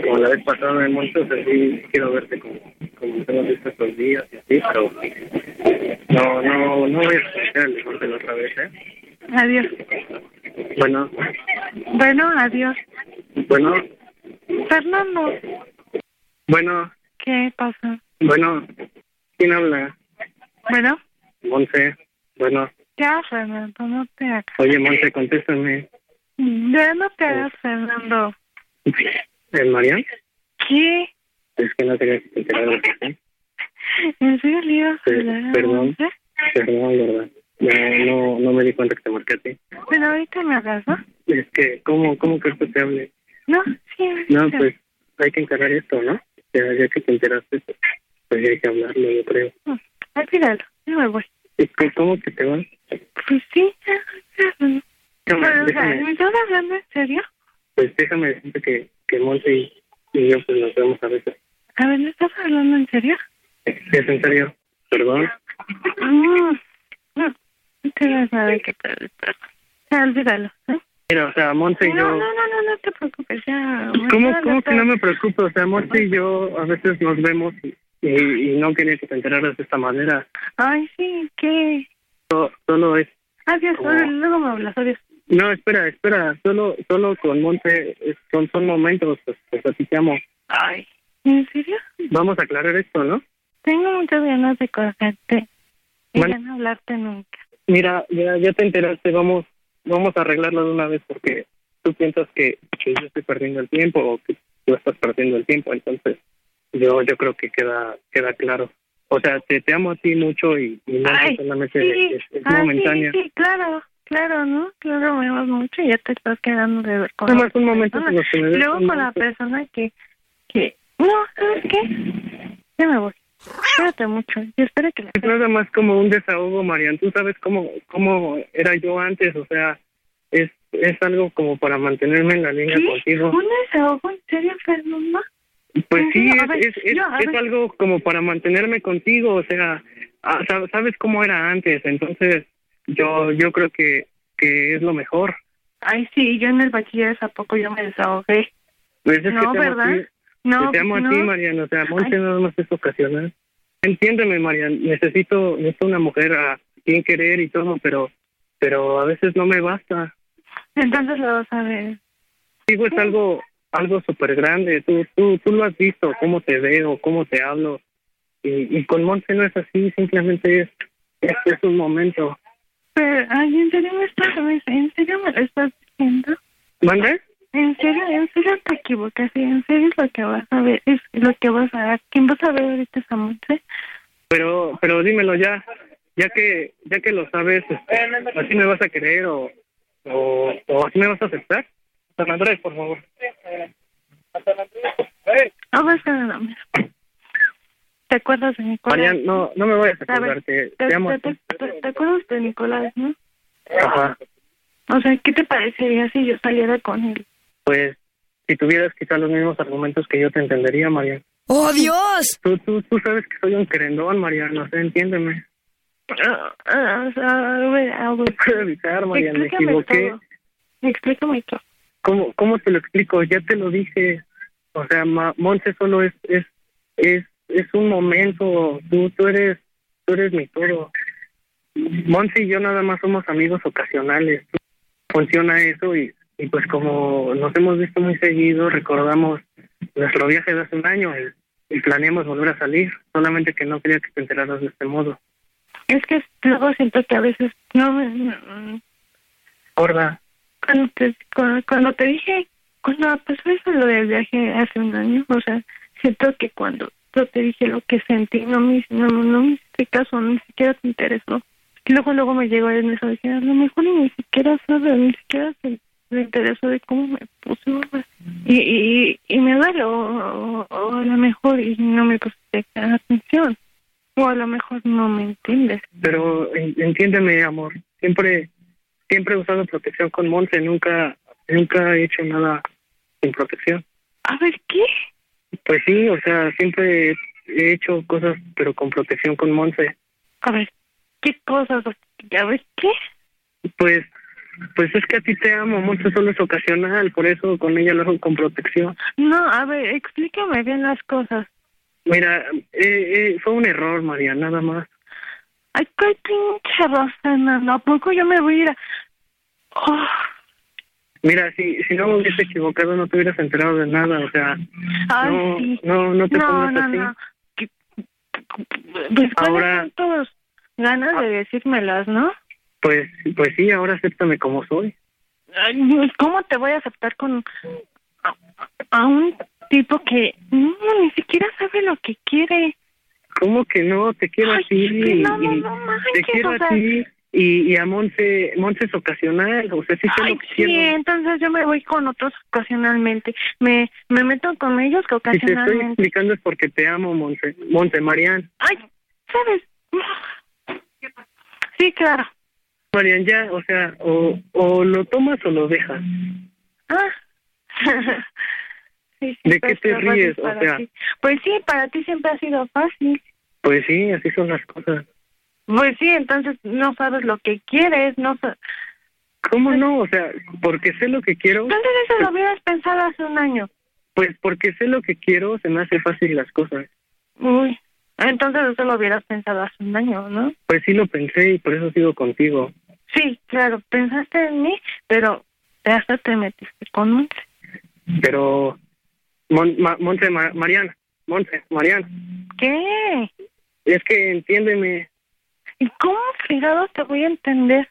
como, la vez pasada en Monte, o sea, sí quiero verte como, como nos hemos visto estos días y así, pero no, no, no voy a escuchar el mejor de la otra vez, ¿eh? adiós. Bueno, Bueno, adiós. bueno, Fernando, bueno, ¿qué pasa? bueno, ¿quién habla? Bueno, Monse, bueno, ya, Fernando, no te hagas. oye, Monse, contéstame. Ya no te hagas, Fernando. ¿El Marian? ¿Qué? Es que no quería que te enteraras, ¿eh? ¿En serio le ibas a a perdón, Monse? perdón, verdad. No, no, no me di cuenta que te marqué a ti. Bueno, ahorita me hagas, ¿no? Es que, ¿cómo, cómo crees que te hable? No, sí. No, pues hay que encarar esto, ¿no? Ya, ya que te enteraste, pues, ya hay que hablarlo, yo creo. Olvídalo, yo me voy. ¿Y ¿Cómo que te vas? Pues sí, ya, ya. Pero, Déjame, o sea, déjame, ¿me estás hablando en serio? pues déjame decirte que, que Monse y, yo pues nos vemos a veces. A ver, ¿me estás hablando en serio? ¿Es en serio? ¿Perdón? Mm, no, no que pedir, perdón. Ya, olvídalo, ¿eh? Mira, o sea, Monse y No, yo... no, no, no, no te preocupes, ya. ¿Cómo, ya, cómo ya que no me preocupo? O sea, Monse y yo a veces nos vemos y, y, y no quería que te enteraras de esta manera. Ay, sí, ¿qué? Solo, solo es... Adiós, Como- luego me hablas, adiós. No, espera, espera. Solo solo con Monse es- son, son momentos, pues, pues así te amo. Ay, ¿en serio? Vamos a aclarar esto, ¿no? Tengo muchas ganas de conocerte y Bueno. ya no hablarte nunca. Mira, ya, ya te enteraste, vamos vamos a arreglarlo de una vez porque tú piensas que, que yo estoy perdiendo el tiempo o que tú estás perdiendo el tiempo, entonces yo yo creo que queda queda claro. O sea, te, te amo a ti mucho y, y no Ay, solamente sí, es, es ah, momentánea. Sí, sí, claro, claro, ¿no? Claro, me amas mucho y ya te estás quedando de ver con Nada más otra un momento que des Luego con la persona que, que... No, ¿sabes qué? Ya me voy. Cuídate mucho y espero que la... Es nada más como un desahogo, Marian. Tú sabes cómo, cómo era yo antes, o sea, es, es algo como para mantenerme en la línea ¿Sí? contigo. ¿Un desahogo en serio, Fernanda? Pues sí, es, ver, es, es- yo, es algo como para mantenerme contigo, o sea, ah, sab- sabes cómo era antes, entonces yo yo creo que, que es lo mejor. Ay, sí, yo en el bachiller a poco yo me desahogué. Pues es que No, a ¿verdad? ti. No, te amo no. a ti, Mariana, o sea, Ay. nada más es ocasional. Entiéndeme, Mariana, necesito, necesito una mujer a quien querer y todo, pero pero a veces no me basta. Entonces lo vas a ver. Digo, es algo algo súper grande, tú, tú, tú lo has visto, cómo te veo, cómo te hablo, y, y con Monte no es así, simplemente es, es, es un momento. Pero, ay, ¿en serio me estás, en serio me lo estás diciendo? ¿Mande? En serio, en serio te equivocas, en serio es lo que vas a ver, es lo que vas a ver. ¿Quién vas a ver ahorita esa Monse? Pero pero dímelo ya, ya que ya que lo sabes, este, así me vas a querer o, o, o así me vas a aceptar. San Andrés, por favor. No vas a. ¿Te acuerdas de Nicolás? Marian, no, no me vayas a acordar, te, ¿Te, te amo. te, te- te acuerdas de Nicolás, no? Ajá. O sea, ¿qué te parecería si yo saliera con él? Pues, si tuvieras quizás los mismos argumentos que yo te entendería, Marian. ¡Oh, Dios! Tú, tú, tú sabes que soy un querendón, Marian, no sé, entiéndeme. Ah, ah, o sea, a ver, a ver. No puedo evitar, Marian, me Explícame equivoqué. todo. Explícame todo. ¿Cómo, ¿Cómo te lo explico? Ya te lo dije. O sea, Ma- Monse solo es, es, es, es un momento. Tú, tú eres, tú eres mi todo. Monse y yo nada más somos amigos ocasionales. Funciona eso y, y pues como nos hemos visto muy seguido, recordamos nuestro viaje de hace un año y, y planeamos volver a salir. Solamente que no quería que te enteraras de este modo. Es que luego siento que a veces no me... Gorda, Cuando te, cuando, cuando te dije, cuando pasó eso lo del viaje hace un año, o sea, siento que cuando yo te dije lo que sentí, no me, no, no me hiciste caso, ni siquiera te interesó. Y luego, luego me llegó en eso, dije, a lo mejor ni siquiera sabe, ni siquiera se, se interesó de cómo me puse, mamá. y, y, y me duele, o, o, o a lo mejor y no me pusiste atención, o a lo mejor no me entiendes. pero en- entiéndeme, amor. Siempre, siempre he usado protección con Monse. Nunca, nunca he hecho nada sin protección. A ver, ¿qué? Pues sí, o sea, siempre he hecho cosas, pero con protección con Monse. A ver, ¿qué cosas? A ver, ¿qué? Pues, pues es que a ti te amo. Monse solo es ocasional, por eso con ella lo hago con protección. No, a ver, explícame bien las cosas. Mira, eh, eh, fue un error, María, nada más. Ay, qué pinche Rosana, ¿no? ¿A poco yo me voy a ir a... Oh, Mira, si, si no me hubiese equivocado, no te hubieras enterado de nada. O sea, ay, no, sí. no, no te no, pongas no, así. no. ¿Qué- Pues, ¿cuáles Ahora- son ganas de decírmelas, no? Pues, pues sí, ahora acéptame como soy. Ay, pues, ¿Cómo te voy a aceptar con a, a un tipo que no, ni siquiera sabe lo que quiere? ¿Cómo que no? Te quiero Ay, a ti. que no, no, no manches, te quiero o sea- y, y a Monse, Monse es ocasional. O sea, sí Ay, lo sí, entonces yo me voy con otros ocasionalmente. Me, me meto con ellos que Si te estoy ocasionalmente. explicando es porque te amo, Monse. Monse, Marian. Ay, ¿sabes? Sí, claro. Marian, ya, o sea, o, o lo tomas o lo dejas. Ah. Sí, sí, ¿De pues, qué te fácil ríes? O sea- ti. Pues sí, para ti siempre ha sido fácil. Pues sí, así son las cosas. Pues sí, entonces no sabes lo que quieres, no ¿Cómo no? O sea, porque sé lo que quiero, Entonces eso lo hubieras pensado hace un año. pues porque sé lo que quiero, se me hace fácil las cosas. Uy, entonces eso lo hubieras pensado hace un año, ¿no? Pues sí lo pensé y por eso sigo contigo. Sí, claro, pensaste en mí, pero hasta te metiste con Monse. Pero, Mon, Ma- Monse, Ma- Mariana, Monse, Mariana, ¿Qué? es que entiéndeme, ¿Y cómo fregados te voy a entender?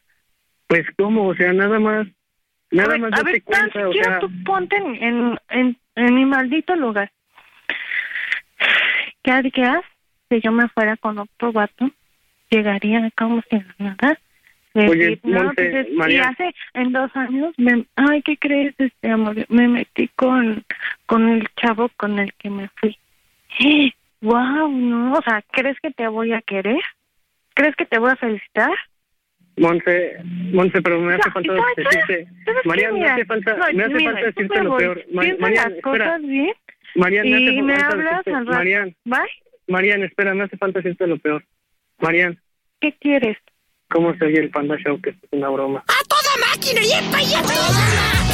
pues cómo, o sea, nada más, nada a ver, más a ver, tan cuenta, o siquiera sea, tú ponte en, en, en, en mi maldito lugar. ¿Qué harías si yo me fuera con otro vato? Llegaría como si nada. Oye, no, Monse, pues es- y hace en dos años, me, ay, ¿qué crees, este amor? Me metí con, con el chavo con el que me fui. wow, no, o sea, ¿crees que te voy a querer? ¿Crees que te voy a felicitar? Monse, Monse, pero me hace falta decirte. Mariana, me hace falta, no, me hace mira, falta decirte lo peor. Ma- Piensa Mariana, las espera, cosas bien Marian, me hace falta hablas decirte- al rato. Marian. Marian, espera, me hace falta decirte lo peor. Marian, ¿Qué quieres? ¿cómo se oye el Panda Show? Que es una broma. ¡A toda máquina! ¡Yepa, y a toda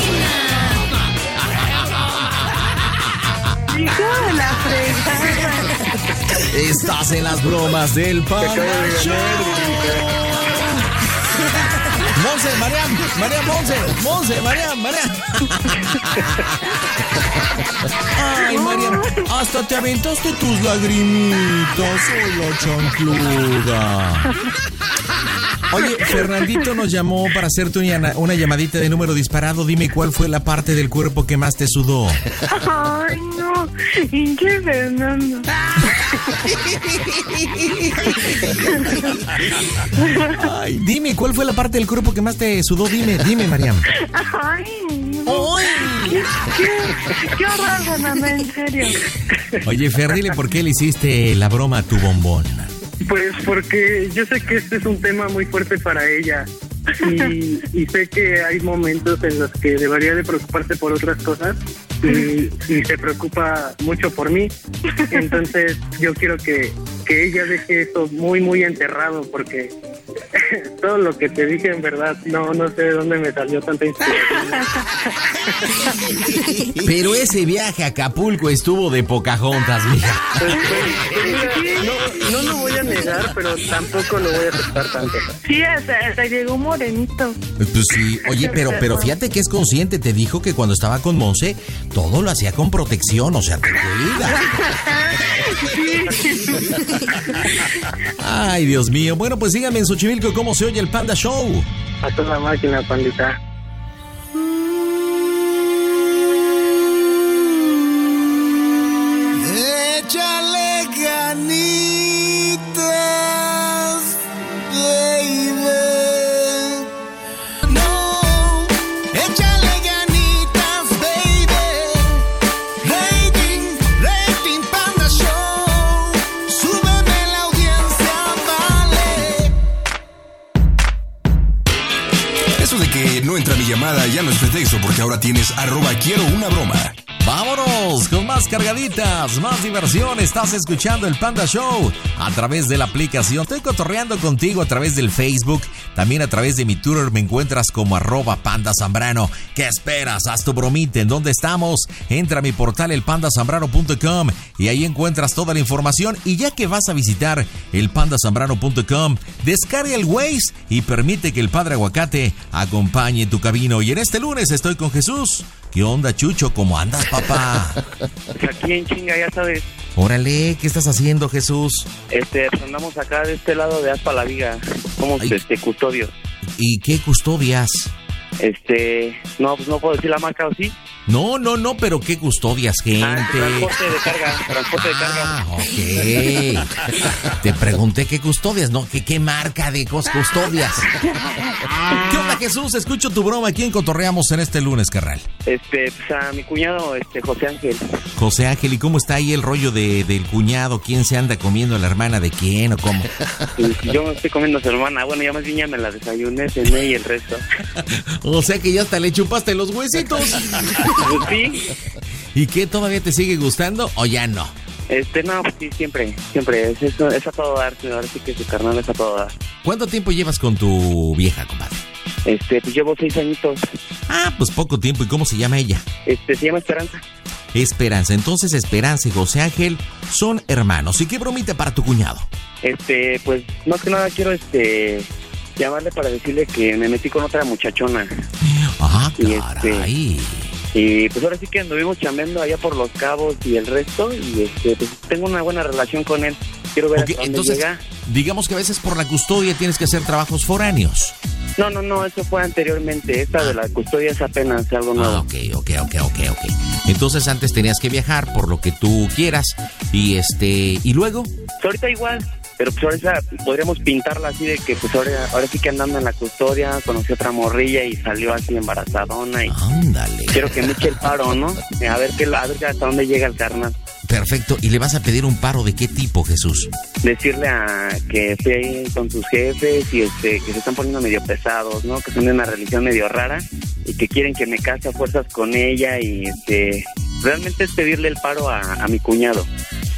Hijo de la fregada. Estás en las bromas del Panda Show. Monse, Mariam, Mariam, Monse, Monse, Mariam, Mariam. Ay, Mariam, hasta te aventaste tus lagrimitas, soy la chancluda. Oye, Fernandito nos llamó para hacerte una, una llamadita de número disparado. Dime cuál fue la parte del cuerpo que más te sudó. Ay, no. ¿Y qué, Fernando? Ay, dime cuál fue la parte del cuerpo que más te sudó. Dime, dime, Mariam. Ay, no. ¿Qué, qué, qué horror, Fernando, en serio. Oye, Fer, dile por qué le hiciste la broma a tu bombón. Pues porque yo sé que este es un tema muy fuerte para ella y, y sé que hay momentos en los que debería de preocuparse por otras cosas y, y se preocupa mucho por mí. Entonces yo quiero que, que ella deje eso muy, muy enterrado porque todo lo que te dije en verdad no, no sé de dónde me salió tanta inspiración. Pero ese viaje a Acapulco estuvo de Pocahontas, mija. Pues, pues, mira, no, no lo voy a negar, pero tampoco lo voy a aceptar tanto. Sí, hasta, hasta llegó morenito. Pues sí, oye, pero, pero fíjate que es consciente, te dijo que cuando estaba con Monse, todo lo hacía con protección, o sea, te cuida. Ay, Dios mío. Bueno, pues síganme en Xochimilco cómo se oye el Panda Show. A toda máquina, pandita. Échale ganitas, llamada ya no es pretexto porque ahora tienes arroba quiero una broma. Vámonos con más cargaditas, más diversión. Estás escuchando el Panda Show a través de la aplicación. Estoy cotorreando contigo a través del Facebook. También a través de mi Twitter me encuentras como arroba panda zambrano. ¿Qué esperas? Haz tu bromita. ¿En dónde estamos? Entra a mi portal elpandasambrano.com y ahí encuentras toda la información. Y ya que vas a visitar elpandasambrano.com, descarga el Waze y permite que el Padre Aguacate acompañe tu camino. Y en este lunes estoy con Jesús. ¿Qué onda, Chucho? ¿Cómo andas, papá? Pues aquí en chinga, ya sabes. Órale, ¿qué estás haciendo, Jesús? Este, pues andamos acá de este lado de Aspa la Viga. Somos este custodios. ¿Y qué custodias? Este, no, pues no puedo decir la marca, ¿o sí? No, no, no, pero qué custodias, gente. Ah, transporte de carga, transporte de carga. Ah, ok. Te pregunté qué custodias, no, qué, qué marca de cos- custodias. ¿Qué onda, Jesús? Escucho tu broma. ¿Quién cotorreamos en este lunes, carnal? Este, pues a mi cuñado, este, José Ángel. José Ángel, ¿y cómo está ahí el rollo de, del cuñado? ¿Quién se anda comiendo la hermana de quién o cómo? Yo me estoy comiendo a su hermana. Bueno, ya más bien ya me la desayuné, cené y el resto. O sea que ya hasta le chupaste los huesitos. Pues sí. ¿Y qué todavía te sigue gustando o ya no? Este, no, pues sí, siempre, siempre. Es, eso, es a todo dar. Ahora sí que su carnal es a todo dar. ¿Cuánto tiempo llevas con tu vieja, compadre? Este, pues llevo seis añitos. Ah, pues poco tiempo. ¿Y cómo se llama ella? Este, se llama Esperanza. Esperanza. Entonces Esperanza y José Ángel son hermanos. ¿Y qué bromita para tu cuñado? Este, pues, más que nada quiero, este, llamarle para decirle que me metí con otra muchachona. Ah, Y este, y pues ahora sí que anduvimos chambeando allá por los cabos y el resto. Y este, pues tengo una buena relación con él. Quiero ver Ok, hasta dónde entonces, llega. digamos que a veces por la custodia tienes que hacer trabajos foráneos. No, no, no, eso fue anteriormente. Esta de la custodia es apenas algo nuevo. Ah, ok, ok, ok, ok, ok. Entonces antes tenías que viajar por lo que tú quieras y este y luego ahorita igual, pero pues ahorita podríamos pintarla así de que pues ahora, ahora sí que andando en la custodia, conocí otra morrilla y salió así embarazadona y ándale. quiero que me eche el paro, ¿no? A ver qué a ver hasta dónde llega el carnal. Perfecto y le vas a pedir un paro de qué tipo, Jesús? Decirle a que esté ahí con sus jefes y este que se están poniendo medio pesados, ¿no? Que son de una religión medio rara y que quieren que me case a fuerzas con ella y este realmente es pedirle el paro a, a mi cuñado.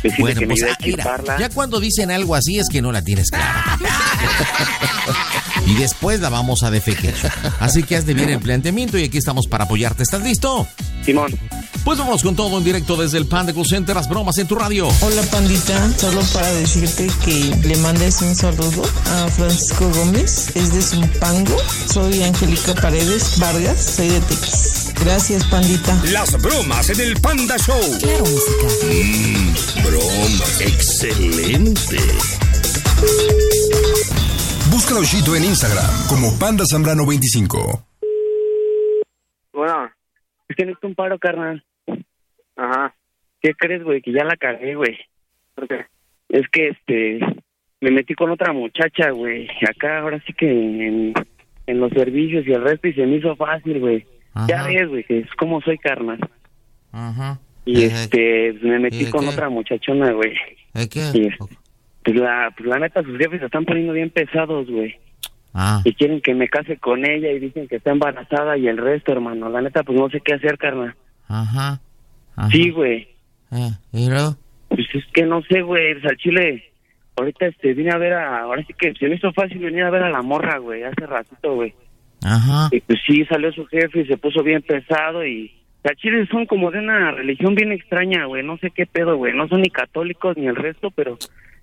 Decirle Bueno, que me pues ayude ah, a mira, ya cuando dicen algo así es que no la tienes clara. y después la vamos a defequer. Así que haz de bien el planteamiento y aquí estamos para apoyarte. ¿Estás listo? Simón. Pues vamos con todo en directo desde el Panda Cool Center, las bromas en tu radio. Hola pandita, solo para decirte que le mandes un saludo a Francisco Gómez, es de Zumpango, soy Angélica Paredes Vargas, soy de Tex. Gracias pandita. Las bromas en el Panda Show. Claro, música. Mmm, broma. Excelente. Búscalo Chito en Instagram como Panda Zambrano 25. Bueno, es que necesito un paro, carnal. Ajá. ¿Qué crees, güey? Que ya la cagué, güey. ¿Por qué? Es que, este, me metí con otra muchacha, güey. Acá, ahora sí que en, en los servicios y el resto, y se me hizo fácil, güey. Ya ves, güey, que es como soy, carnal. Ajá. Y, Eh, este, me metí ¿y con qué? otra muchachona, güey. ¿Eh, qué? Y, pues, la, pues, la neta, sus jefes se están poniendo bien pesados, güey. Ah. Y quieren que me case con ella y dicen que está embarazada y el resto, hermano. La neta, pues no sé qué hacer, carnal. Ajá. Ajá. Sí, güey. Eh, ¿Y luego? Pues es que no sé, güey. Al chile, ahorita este, vine a ver a. Ahora sí que se me hizo fácil venir a ver a la morra, güey, hace ratito, güey. Ajá. Y pues sí, salió su jefe y se puso bien pesado y. Al chile son como de una religión bien extraña, güey. No sé qué pedo, güey. No son ni católicos ni el resto, pero.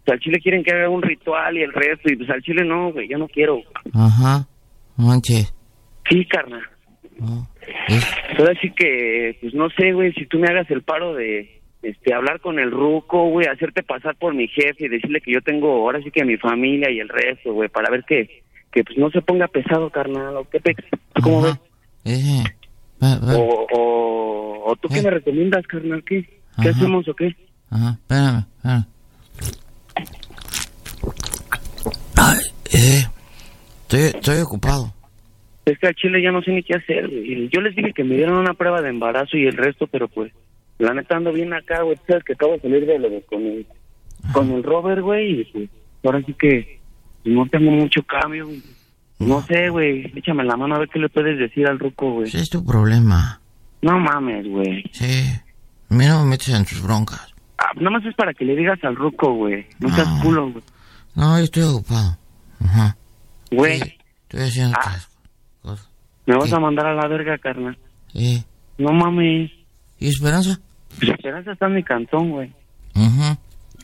Sea, al chile quieren que haga un ritual y el resto. Y pues al chile no, güey. Yo no quiero. Ajá. Manche. Sí, carnal. Ahora sí que, pues no sé, güey, si tú me hagas el paro de este hablar con el ruco, güey, hacerte pasar por mi jefe y decirle que yo tengo ahora sí que mi familia y el resto, güey, para ver que, que pues no se ponga pesado, carnal, o qué pex, ¿Tú ¿cómo ves? Eh, va- va- O, o, o tú qué me recomiendas, carnal, ¿qué? ¿Qué Ajá. hacemos o qué? Ajá, espérame, espérame. Ay, eh, estoy, estoy ocupado. Es que al chile ya no sé ni qué hacer, güey. Yo les dije que me dieron una prueba de embarazo y el resto, pero pues, la neta ando bien acá, güey. Sabes que acabo de salir de lo de con el, con el Robert, güey, y pues, ahora sí que no tengo mucho cambio, güey. No sé, güey. Échame la mano a ver qué le puedes decir al ruco, güey. Ese es tu problema. No mames, güey. Sí. A mí no me metes en tus broncas. Ah, nada más es para que le digas al ruco, güey. No seas Ah. culo, güey. No, yo estoy ocupado. Ajá. Güey, Estoy haciendo Ah. me vas a mandar a la verga, carnal. Sí. No mames. ¿Y Esperanza? Pues Esperanza está en mi cantón, güey. Ajá.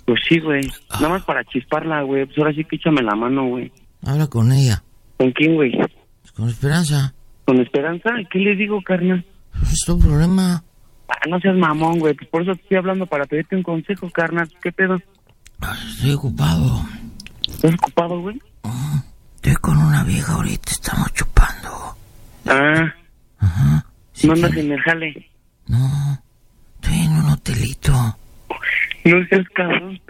Pues sí, güey. Nada más para chisparla, güey. Pues ahora sí que échame la mano, güey. Habla con ella. ¿Con quién, güey? Con Esperanza. ¿Con Esperanza? ¿Qué le digo, carnal? Es tu problema. Ah, no seas mamón, güey. Pues por eso te estoy hablando para pedirte un consejo, carnal. ¿Qué pedo? Estoy ocupado. ¿Estás ocupado, güey? Estoy con una vieja ahorita, estamos chupando. Ah. Ajá. ¿No andas en el jale? No. Estoy en un hotelito. No seas cabrón.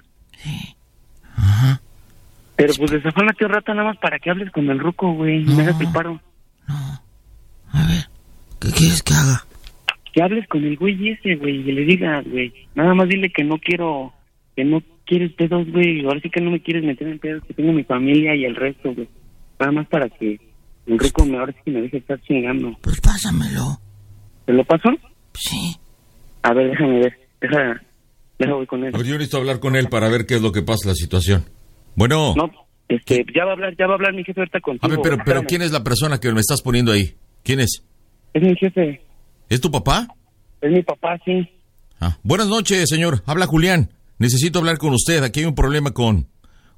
Ajá. Pero pues desafánate un rato nada más para que hables con el ruco, güey. Y me hagas el paro. ¿Qué quieres que haga? Que hables con el güey ese, güey. Y le digas, güey. Nada más dile que no quiero... Que no quieres pedos, güey. Ahora sí que no me quieres meter en pedos. Que tengo mi familia y el resto, güey. Nada más para que el ruco me, ahora sí que me deje estar chingando. Pues pásamelo. ¿Te lo paso? Sí. A ver, déjame ver. Deja... Deja voy con él. A ver, yo necesito hablar con él para ver qué es lo que pasa la situación. Bueno. No, este, ya va a hablar, ya va a hablar mi jefe ahorita contigo. A ver, pero, pero. ¿quién es la persona que me estás poniendo ahí? ¿Quién es? Es mi jefe, ¿Es tu papá? es mi papá, sí. Ah, buenas noches, señor. Habla Julián. Necesito hablar con usted. Aquí hay un problema con,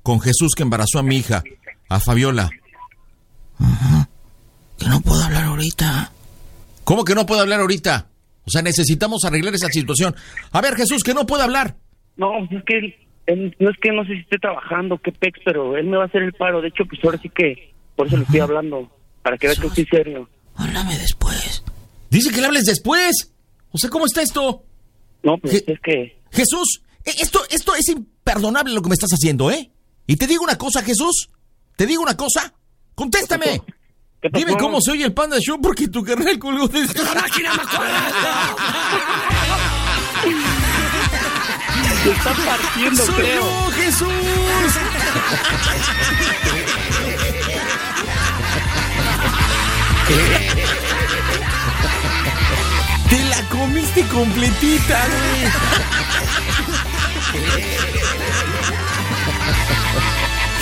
con Jesús que embarazó a mi hija, a Fabiola. Que no puedo hablar ahorita. ¿Cómo que no puedo hablar ahorita? O sea, necesitamos arreglar esa situación. A ver, Jesús, que no puedo hablar. No, pues es que él, él- no es que no sé si esté trabajando, qué pex, pero él me va a hacer el paro. De hecho, pues ahora sí que, por eso le estoy hablando, para que vea que estoy serio. Háblame después. Dice que le hables después. O sea, ¿cómo está esto? No, pues es que... Jesús, esto, esto es imperdonable lo que me estás haciendo, ¿eh? Y te digo una cosa, Jesús. Te digo una cosa. Contéstame. Dime cómo se oye el Panda Show porque tu carnal colgó de esta máquina Se está partiendo, Soy creo. yo, Jesús. Te la comiste completita, güey.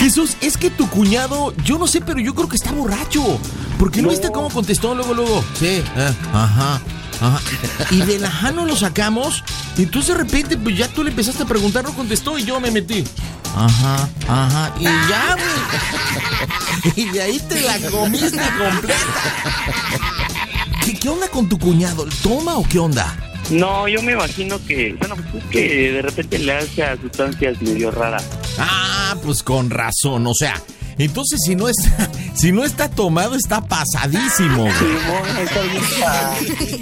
Jesús, es que tu cuñado, yo no sé, pero yo creo que está borracho. Porque no, viste cómo contestó luego, luego. Sí, eh, ajá, ajá. Y de la Jano lo sacamos. Y entonces de repente, pues ya tú le empezaste a preguntar, no contestó y yo me metí. Ajá, ajá. Y ya, güey. Y de ahí te la comiste completa. ¿Qué, qué onda con tu cuñado? ¿Toma o qué onda? No, yo me imagino que, bueno, pues es que de repente le hace a sustancias medio raras. Ah, pues con razón, o sea, entonces si no está, si no está tomado, está pasadísimo. güey.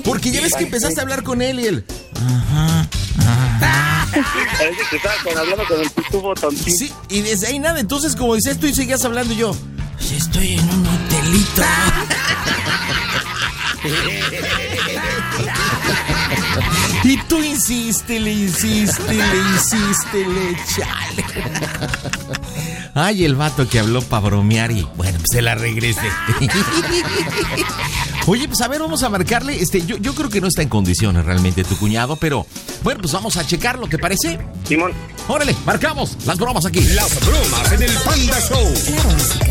Porque ya ves que empezaste a hablar con él y él. Ajá, ajá. Parece que estaba con- hablando con el tubo tontito. Sí, y desde ahí nada, entonces como dices tú y seguías hablando yo. "Sí, estoy en un hotelito. Y tú insístele, insístele, insístele, chale. Ay, el vato que habló para bromear y bueno, pues se la regrese. Oye, pues a ver, vamos a marcarle. Este, yo, yo creo que no está en condiciones realmente tu cuñado, pero bueno, pues vamos a checarlo, ¿te parece? Simón. Órale, marcamos las bromas aquí. Las bromas en el Panda Show.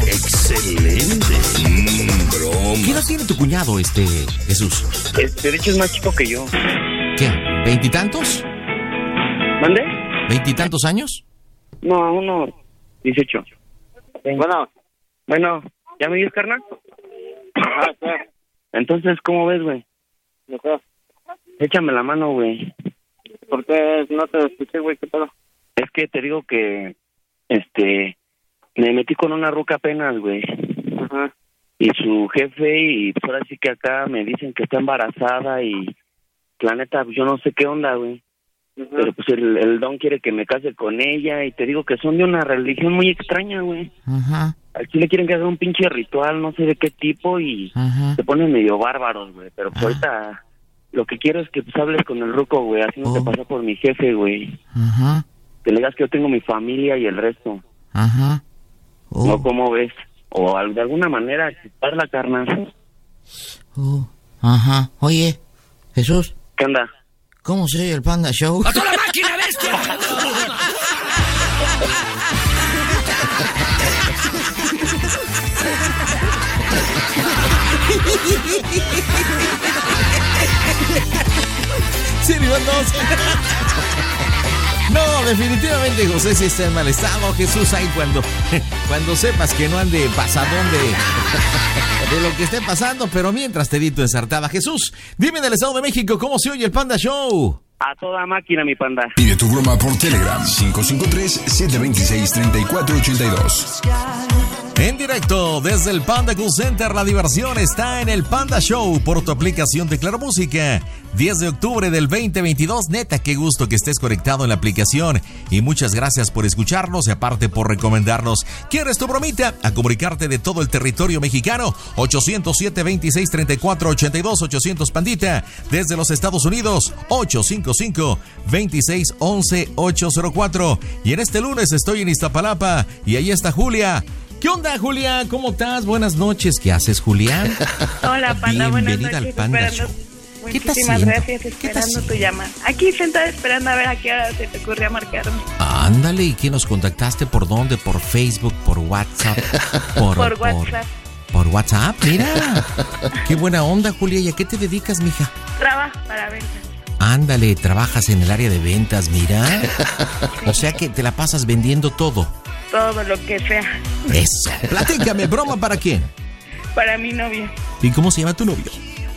Excelente. Mm, broma. ¿Qué edad tiene tu cuñado, este, Jesús? Este, de hecho es más chico que yo. ¿Qué? ¿Veintitantos? ¿Mande? ¿Veintitantos años? No, uno 18. Bueno. Bueno, ¿ya me dio carnal? Ah, sí. Entonces, ¿cómo ves, güey? Échame la mano, güey. ¿Por qué no te escuché, güey? ¿Qué pedo? Es que te digo que, este, me metí con una ruca apenas, güey. Ajá. Y su jefe, y pues ahora sí que acá me dicen que está embarazada y, la neta, yo no sé qué onda, güey. Pero pues el, el don quiere que me case con ella y te digo que son de una religión muy extraña, güey. Ajá. Al chile quieren que haga un pinche ritual, no sé de qué tipo, y Ajá. se ponen medio bárbaros, güey. Pero pues ahorita lo que quiero es que pues hables con el ruco, güey, haciéndote pasar por mi jefe, güey. Ajá. Que le digas que yo tengo mi familia y el resto. Ajá. ¿No cómo ves? O al- de alguna manera quitar la carne. Oh, ajá. Oye, Jesús. ¿Qué onda? ¿Cómo se oye el Panda Show? ¡A toda máquina, bestia! No. No, definitivamente José sí está en mal estado. Jesús, ahí cuando, cuando sepas que no ande pasadón de, de lo que esté pasando, pero mientras te di tu ensartada. Jesús, dime del Estado de México, ¿cómo se oye el Panda Show? A toda máquina, mi panda. Pide tu broma por Telegram 553-726-3482. En directo desde el Panda Cool Center, la diversión está en el Panda Show por tu aplicación de Claro Música. 10 de octubre del 2022. Neta, qué gusto que estés conectado en la aplicación. Y muchas gracias por escucharnos y aparte por recomendarnos. ¿Quieres tu bromita? A comunicarte de todo el territorio mexicano. 807-2634-82, 800 Pandita. Desde los Estados Unidos, 855-2611-804. Y en este lunes estoy en Iztapalapa y ahí está Julia. ¿Qué onda, Julia? ¿Cómo estás? Buenas noches. ¿Qué haces, Julia? Hola, Panda, buenas Bienvenida al Panda Show. ¿Qué estás Muchísimas gracias, esperando tu llamada. Aquí sentada esperando a ver a qué hora se te ocurrió marcarme. Ándale, ¿y qué nos contactaste? ¿Por dónde? ¿Por Facebook? ¿Por WhatsApp? Por, WhatsApp. Por WhatsApp, mira. Qué buena onda, Julia. ¿Y a qué te dedicas, mija? Trabajo para ventas. Ándale, trabajas en el área de ventas, mira. O sea que te la pasas vendiendo todo. Todo lo que sea. Eso. Platícame, broma para quién. Para mi novio, ¿Y cómo se llama tu novio?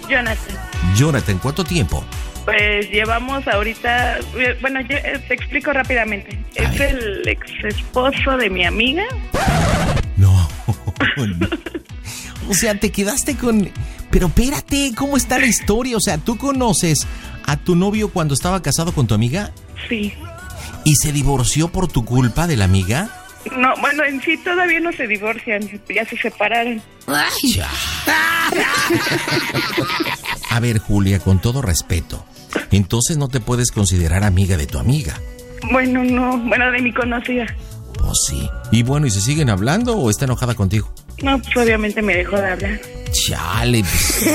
Jonathan. Jonathan, ¿cuánto tiempo? Pues llevamos ahorita. Bueno, yo, eh, te explico rápidamente. es el ex esposo de mi amiga. O sea, te quedaste con... Pero espérate, ¿cómo está la historia? O sea, ¿tú conoces a tu novio cuando estaba casado con tu amiga? Sí. ¿Y se divorció por tu culpa de la amiga? No, bueno, en sí todavía no se divorcian, ya se separaron. A ver, Julia, con todo respeto. Entonces no te puedes considerar amiga de tu amiga. Bueno, no, bueno, de mi conocida. Pues sí. Y bueno, ¿y se siguen hablando o está enojada contigo? No, pues obviamente me dejó de hablar. Chale. pues.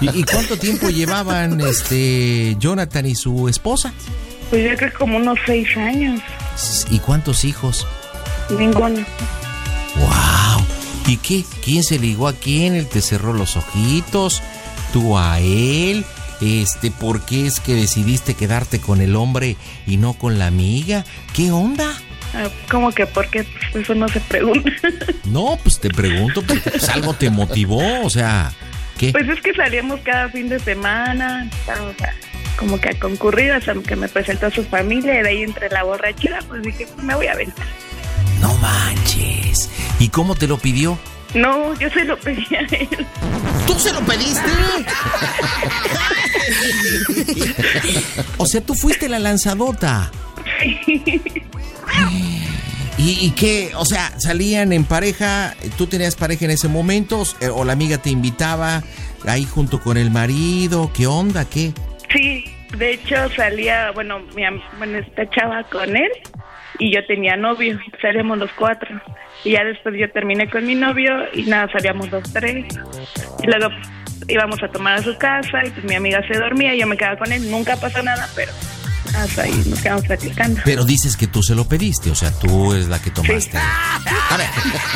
¿Y, y cuánto tiempo llevaban este Jonathan y su esposa? Pues yo creo que como unos seis años. ¿Y cuántos hijos? Ninguno. ¡Wow! ¿Y qué? ¿Quién se ligó a quién? ¿Él te cerró los ojitos? ¿Tú a él? Este, ¿por qué es que decidiste quedarte con el hombre y no con la amiga? ¿Qué onda? Ah, ¿Cómo que por qué? Pues eso no se pregunta. No, pues te pregunto, porque pues algo te motivó, o sea, ¿qué? Pues es que salíamos cada fin de semana, o sea, como que a concurrir, hasta que me presentó su familia y de ahí entre la borrachera, pues dije, pues me voy a aventar. No manches. ¿Y cómo te lo pidió? No, yo se lo pedí a él. ¿Tú se lo pediste? o sea, tú fuiste la lanzadota. ¿Y, y qué? O sea, salían en pareja, tú tenías pareja en ese momento, eh, o la amiga te invitaba ahí junto con el marido, ¿qué onda? ¿Qué? Sí, de hecho salía, bueno, mi, bueno, esta chava con él y yo tenía novio, salíamos los cuatro. Y ya después yo terminé con mi novio y nada, salíamos los tres. Y luego íbamos a tomar a su casa y pues mi amiga se dormía y yo me quedaba con él. Nunca pasó nada, pero hasta ahí nos quedamos platicando. Pero dices que tú se lo pediste, o sea, tú eres la que tomaste. A ver,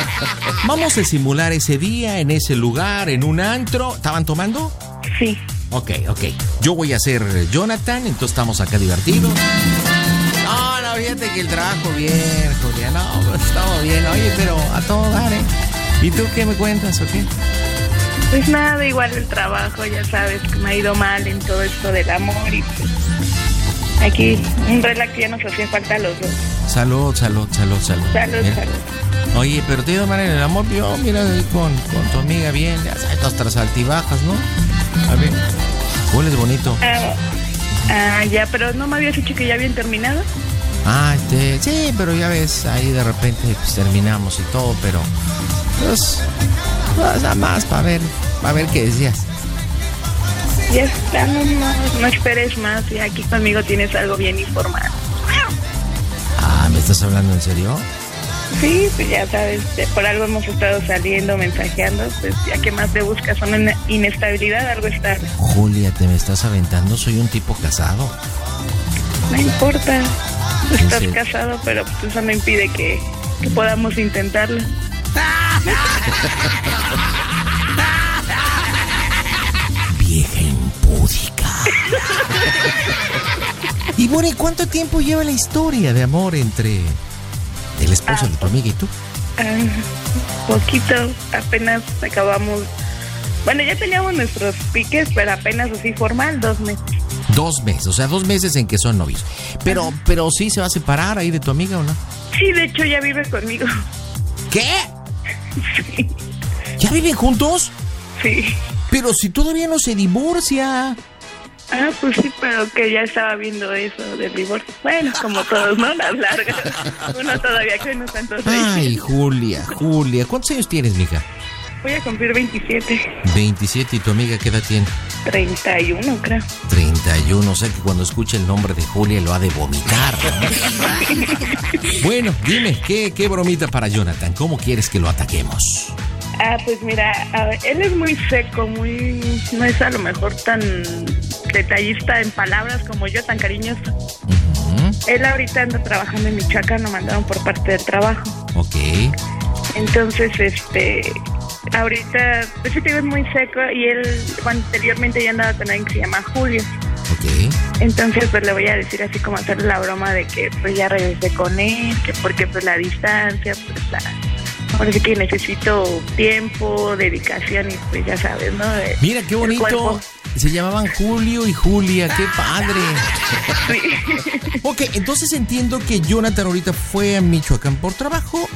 vamos a simular ese día, en ese lugar, en un antro. ¿Estaban tomando? Sí. Ok, ok. Yo voy a ser Jonathan, entonces estamos acá divertidos. No, no, fíjate que el trabajo bien, Julia. No, pues estamos bien. Oye, pero a todo dar, ¿eh? ¿Y tú qué me cuentas o qué? Pues nada, igual el trabajo, ya sabes, que me ha ido mal en todo esto del amor y pues aquí un relax ya nos hacía falta a los dos. Salud, salud, salud, salud. Salud, Mira. salud. Oye, pero te ido mal en el amor. Yo, mira, con, con tu amiga bien. Ya sabes, nuestras altibajas, ¿no? A ver, hueles bonito. Ah, ah, ya, pero no me habías dicho que ya habían terminado. Ah, este, sí, pero ya ves, ahí de repente pues, terminamos y todo, pero pues nada más para ver, para ver qué decías. Ya está, no, no, no esperes más, ya aquí conmigo tienes algo bien informado. Ah, ¿me estás hablando en serio? Sí, pues ya sabes, por algo hemos estado saliendo, mensajeando, pues ya que más te buscas una inestabilidad, algo está. Julia, ¿te me estás aventando? Soy un tipo casado. No importa, ¿En estás casado, pero pues eso no impide que, que podamos intentarlo. Vieja impúdica. Y bueno, ¿y cuánto tiempo lleva la historia de amor entre el esposo de tu amiga y tú? Ah, poquito, apenas acabamos. Bueno, ya teníamos nuestros piques, pero apenas así formal, dos meses. Dos meses, o sea, dos meses en que son novios. Pero, pero sí se va a separar ahí de tu amiga o no? Sí, de hecho ya vive conmigo. ¿Qué? ¿Ya viven juntos? Sí. Pero si todavía no se divorcia. Ah, pues sí, pero que ya estaba viendo eso del divorcio. Bueno, como todos, ¿no? Las largas. Uno todavía que no tanto. Ay, Julia, Julia. ¿Cuántos años tienes, mija? Voy a cumplir 27. 27 y tu amiga qué edad tiene? 31, creo. 31, o sea que cuando escuche el nombre de Julia lo ha de vomitar. ¿no? bueno, dime, ¿qué, ¿qué bromita para Jonathan? ¿Cómo quieres que lo ataquemos? Ah, pues mira, ver, él es muy seco, muy. No es a lo mejor tan detallista en palabras como yo, tan cariñoso. Él ahorita anda trabajando en Michoacán, lo mandaron por parte del trabajo. Ok. Entonces, este. Ahorita, pues sí, te digo, es muy seco y él bueno, anteriormente ya andaba con alguien que se llama Julio. Ok. Entonces, pues le voy a decir así como hacerle la broma de que pues ya regresé con él, que porque pues la distancia, pues la... Ahora sí que necesito tiempo, dedicación y pues ya sabes, ¿no? De- Mira, qué bonito. Se llamaban Julio y Julia, qué padre. Ok, entonces entiendo que Jonathan ahorita fue a Michoacán por trabajo.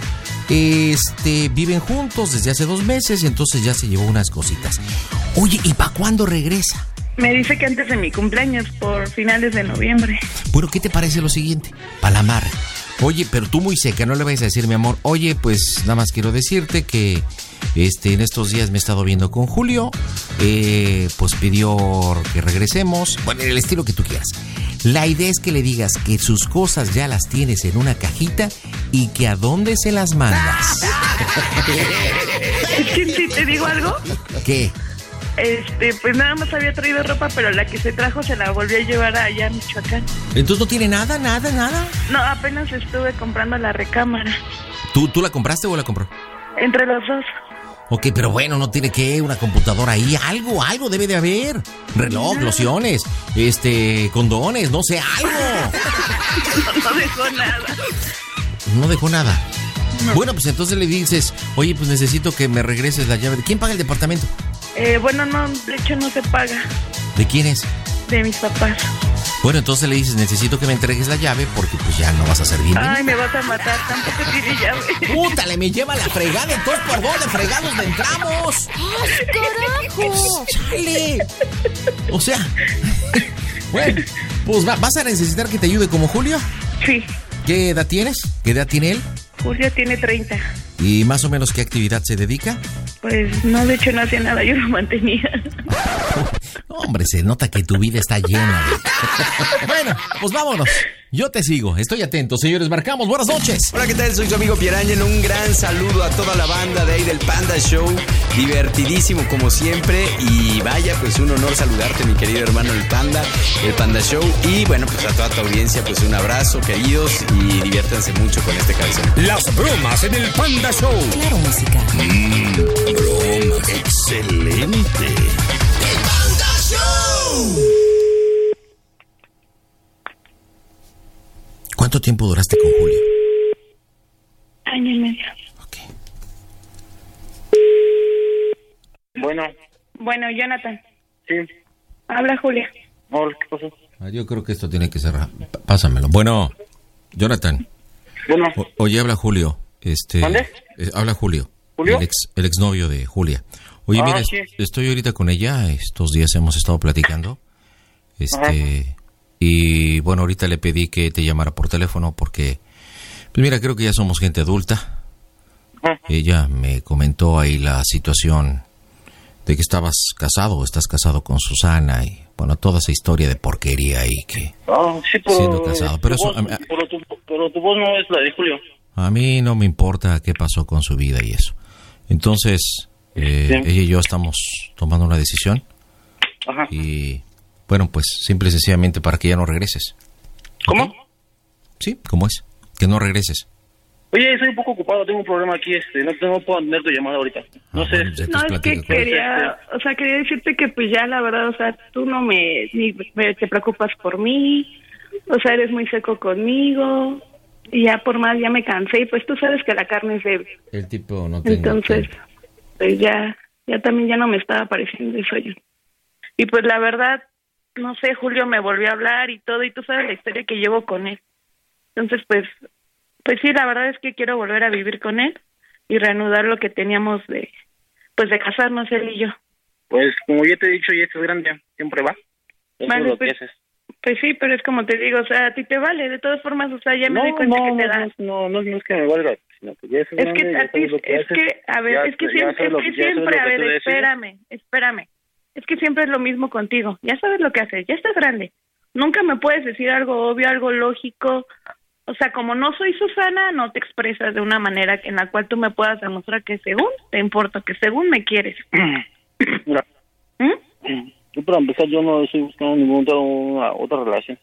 Este, viven juntos desde hace dos meses y entonces ya se llevó unas cositas. Oye, ¿y para cuándo regresa? Me dice que antes de mi cumpleaños, por finales de noviembre. Bueno, ¿qué te parece lo siguiente? Palamar. Oye, pero tú muy seca, no le vayas a decir, mi amor. Oye, pues nada más quiero decirte que este, en estos días me he estado viendo con Julio. eh, pues pidió que regresemos. Bueno, en el estilo que tú quieras. La idea es que le digas que sus cosas ya las tienes en una cajita y que a dónde se las mandas. Si te digo algo, ¿Qué? este, pues nada más había traído ropa, pero la que se trajo se la volvió a llevar allá a Michoacán. Entonces no tiene nada, nada, nada. No, apenas estuve comprando la recámara. ¿Tú, ¿Tú la compraste o la compró? Entre los dos. Ok, pero bueno, no tiene que una computadora ahí, algo, algo debe de haber. Reloj, lociones, este, condones, no sé, algo. No, no dejó nada. No dejó nada. Bueno, pues entonces le dices, oye, pues necesito que me regreses la llave. ¿Quién paga el departamento? Eh, bueno, no, de hecho no se paga. ¿De quién es? De mis papás. Bueno, entonces le dices, necesito que me entregues la llave porque pues ya no vas a ser bien. Ay, me vas a matar, tampoco tiene llave. Puta, le me lleva la fregada, entonces por dónde fregados le entramos. carajo! ¡Chale! O sea, bueno, pues va- vas a necesitar que te ayude como Julio. Sí, ¿Qué edad tienes? ¿Qué edad tiene él? Julio tiene 30. ¿Y más o menos qué actividad se dedica? Pues no, de hecho no hacía nada, yo lo mantenía. Hombre, se nota que tu vida está llena. de- bueno, pues vámonos. Yo te sigo, estoy atento. Señores, marcamos. Buenas noches. Hola, ¿qué tal? Soy su amigo Pierre Ángel. Un gran saludo a toda la banda de ahí del Panda Show. Divertidísimo como siempre. Y vaya, pues un honor saludarte, mi querido hermano el Panda, el Panda Show. Y bueno, pues a toda tu audiencia, pues un abrazo, queridos. Y diviértanse mucho con este cabezón. Las bromas en el Panda Show. Claro, música. Mmm, broma. Excelente. ¿Cuánto tiempo duraste con Julio? Año y medio. Bueno, Bueno, Jonathan, sí. habla Julia. Hola, ¿qué pasó? Ah, Yo creo que esto tiene que cerrar. Pásamelo. Bueno, Jonathan. Bueno. O- oye, habla Julio. Este, eh, habla Julio. ¿Julio? El, ex, el exnovio de Julia. Oye, Ah, mira, sí. estoy ahorita con ella. Estos días hemos estado platicando. Este, y bueno, ahorita le pedí que te llamara por teléfono porque, pues mira, creo que ya somos gente adulta. Ella me comentó ahí la situación de que estabas casado, estás casado con Susana y bueno, toda esa historia de porquería ahí que Ah, sí, pero... Siendo casado, pero tu eso- voz- pero, tu, pero tu voz no es la de Julio. A mí no me importa qué pasó con su vida y eso. Entonces, eh, Sí. ella y yo estamos tomando una decisión Ajá. y bueno, pues simple y sencillamente para que ya no regreses. ¿Cómo? Sí, como es, que no regreses. Oye, estoy un poco ocupado, tengo un problema aquí, este, no, no puedo atender tu llamada ahorita. No sé. No, es que quería, o sea, quería decirte que pues ya la verdad, o sea, tú no me, ni me- te preocupas por mí, o sea, eres muy seco conmigo, y ya por más ya me cansé, y pues tú sabes que la carne es débil. El tipo no tiene Entonces, pues ya, ya también ya no me estaba pareciendo eso yo. Y pues la verdad, no sé, Julio me volvió a hablar y todo, y tú sabes la historia que llevo con él. Entonces, pues, pues sí, la verdad es que quiero volver a vivir con él y reanudar lo que teníamos de, pues de casarnos él y yo. Pues como ya te he dicho, ya estás grande, siempre va. Eso Vale, es lo pues, que haces. Pues sí, pero es como te digo, o sea, a ti te vale, de todas formas, o sea, ya me No, doy cuenta no, que te da. no, no, no es que me valga, sino que ya estás Es que a ti, es haces. que, a ver, Ya- es que siempre, es que siempre, a ver, espérame, espérame. Es que siempre es lo mismo contigo. Ya sabes lo que haces, ya estás grande. Nunca me puedes decir algo obvio, algo lógico. O sea, como no soy Susana, no te expresas de una manera en la cual tú me puedas demostrar que según te importo, que según me quieres. Mira, ¿Mm? Yo para empezar, yo no estoy buscando ninguna otra relación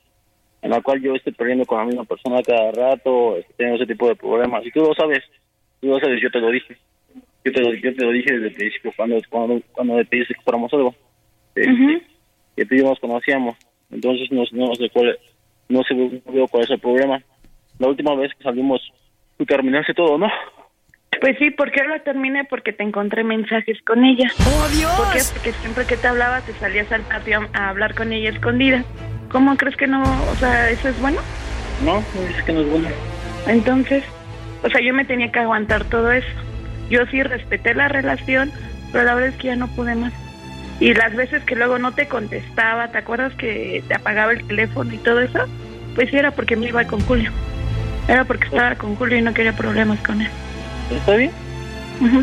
en la cual yo esté perdiendo con la misma persona cada rato, este, tengo ese tipo de problemas. Y tú lo sabes, tú lo sabes, yo te lo dije. Yo te lo, yo te lo dije desde el principio cuando, cuando, cuando me pediste que fuéramos algo. Este, Que tú y yo nos conocíamos. Entonces no, no sé cuál, no sé, no veo cuál es el problema. La última vez que salimos, tú terminaste todo, ¿no? Pues sí, ¿por qué lo terminé? Porque te encontré mensajes con ella. ¡Oh, Dios! ¿Por qué? Porque siempre que te hablaba te salías al patio a hablar con ella escondida. ¿Cómo crees que no? O sea, ¿eso es bueno? No, no dices que no es bueno. Entonces, o sea, yo me tenía que aguantar todo eso. Yo sí respeté la relación, pero la verdad es que ya no pude más. Y las veces que luego no te contestaba, ¿te acuerdas que te apagaba el teléfono y todo eso? Pues sí, era porque me iba con Julio. Era porque estaba con Julio y no quería problemas con él. ¿Está bien?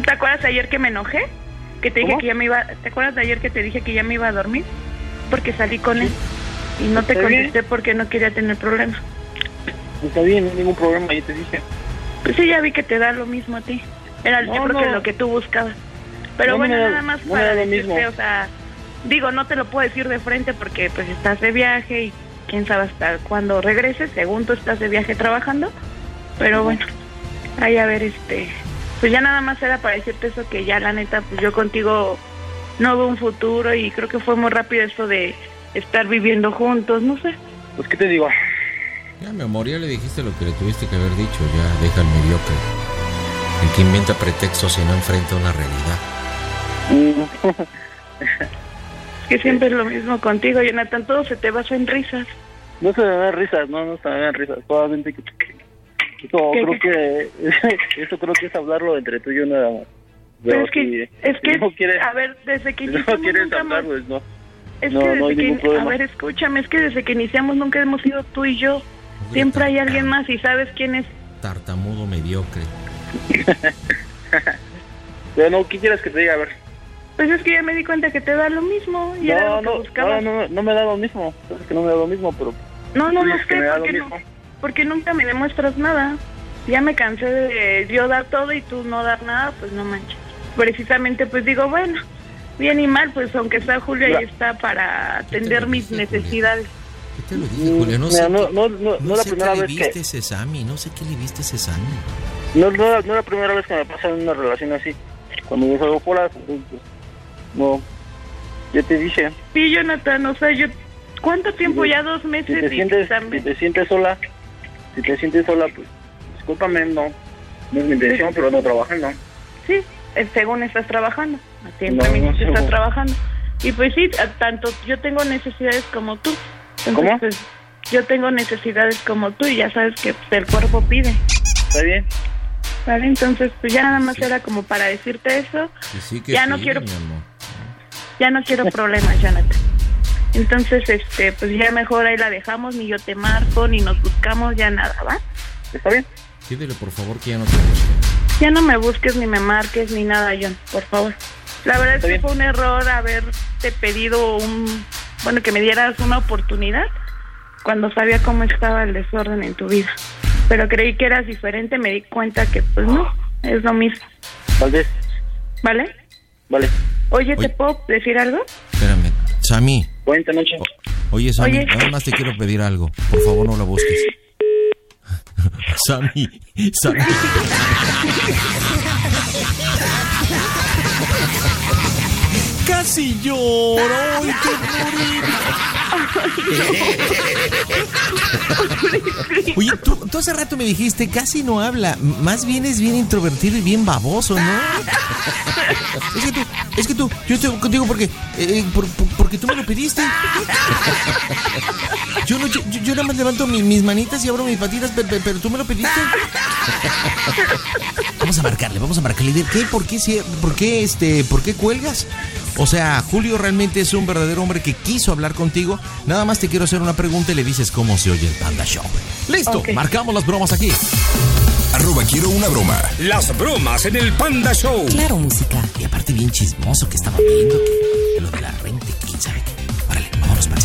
¿Te acuerdas ayer que me enojé? Que te dije que ya me iba... ¿Te acuerdas de ayer que te dije que ya me iba a dormir? Porque salí con él. Y no te bien. contesté porque no quería tener problemas. Está bien, no hay ningún problema, ya te dije. Pues sí, ya vi que te da lo mismo a ti. Era el, yo No, creo que no. lo que tú buscabas. Pero No, bueno, no da- nada más no para decirte, mismo. o sea, digo, no te lo puedo decir de frente porque pues estás de viaje y quién sabe hasta cuándo regreses, según tú estás de viaje trabajando. Pero bueno, ahí a ver, este, pues ya nada más era para decirte eso que ya la neta, pues yo contigo no veo un futuro y creo que fue muy rápido esto de estar viviendo juntos, no sé. Pues, ¿qué te digo? Ya, mi amor, ya le dijiste lo que le tuviste que haber dicho. Ya, deja el mediocre. El que inventa pretextos y no enfrenta una realidad. Que siempre es lo mismo contigo, Jonathan, todo se te basa en risas. No se me dan risas, no, no se me dan risas. Solamente que... Eso ¿Qué, creo que... Eso creo que es hablarlo entre tú y yo nada más. Pero es que, si- es que, si no quieres, a ver, desde que si no iniciamos quieres nunca hablar, pues no. Es no, que no desde hay que, ningún a ver, escúchame, es que desde que iniciamos nunca hemos sido tú y yo. Siempre hay alguien más y sabes quién es. Tartamudo mediocre. Pero no, ¿qué quieres que te diga? A ver. Pues es que ya me di cuenta que te da lo mismo y era No, lo que no, buscabas. no, no, no me da lo mismo. Sabes que no me da lo mismo, pero... No, no, no sé, me da lo porque, no, porque nunca me demuestras nada. Ya me cansé de yo dar todo y tú no dar nada, pues no manches. Precisamente, pues digo, bueno, bien y mal, pues aunque está Julio ahí está para atender mis necesidades. ¿Qué te lo dije, Julio? No Mira, sé. no, no, no, no la sé primera qué le vez que... viste ese Sammy. No sé qué le viste ese Sammy. No, no, no es la primera vez que me pasa en una relación así. Cuando yo salgo por las... pues, no. Ya te dije. Sí, Jonathan, o sea, yo... ¿Cuánto tiempo? Ya dos Si meses te y sientes, te sientes sola, si te sientes sola, pues discúlpame, no. No es mi intención, pero no trabajando. Sí, eh, según estás trabajando. Siempre No, no, estás según. trabajando. Y pues sí, tanto yo tengo necesidades como tú. Entonces, ¿Cómo? pues, yo tengo necesidades como tú y ya sabes que pues, el cuerpo pide. ¿Está bien? ¿Vale? Entonces, pues ya nada más era como para decirte eso. Y sí que Ya no sí, quiero- mi amor. Ya no quiero problemas, Jonathan. Entonces, este, pues ya mejor ahí la dejamos, ni yo te marco, ni nos buscamos, ya nada, ¿va? ¿Está bien? Pídele, por favor, que ya no te busque. Ya no me busques, ni me marques, ni nada, John, por favor. La verdad es que fue un error haberte pedido un, bueno, que me dieras una oportunidad cuando sabía cómo estaba el desorden en tu vida. Pero creí que eras diferente, me di cuenta que pues no, es lo mismo, Tal vez. ¿vale? Vale. Oye, ¿te puedo decir algo? Espérame. Sammy. Buenas noches. Oye, Sammy, Oye. nada más te quiero pedir algo. Por favor, no la busques. Sammy. Sammy. Casi lloro. ¡Ay, qué Oye, tú, tú hace rato me dijiste, casi no habla. Más bien es bien introvertido y bien baboso, ¿no? Es que tú, es que tú, yo estoy contigo porque, eh, por- porque tú me lo pediste. Yo, no, yo, yo- nada más levanto mi- mis manitas y abro mis patitas, pero, pero- tú me lo pediste. Vamos a marcarle, vamos a marcarle. ¿De ¿Qué? ¿Por qué, por qué, este, por qué cuelgas? O sea, Julio realmente es un verdadero hombre que quiso hablar contigo. Nada más te quiero hacer una pregunta y le dices cómo se oye el Panda Show. Listo, marcamos las bromas aquí. Arroba quiero una broma. Las bromas en el Panda Show. Claro, música. Y aparte bien chismoso que estaba viendo que lo de la renta, quién sabe qué. Órale, vámonos para.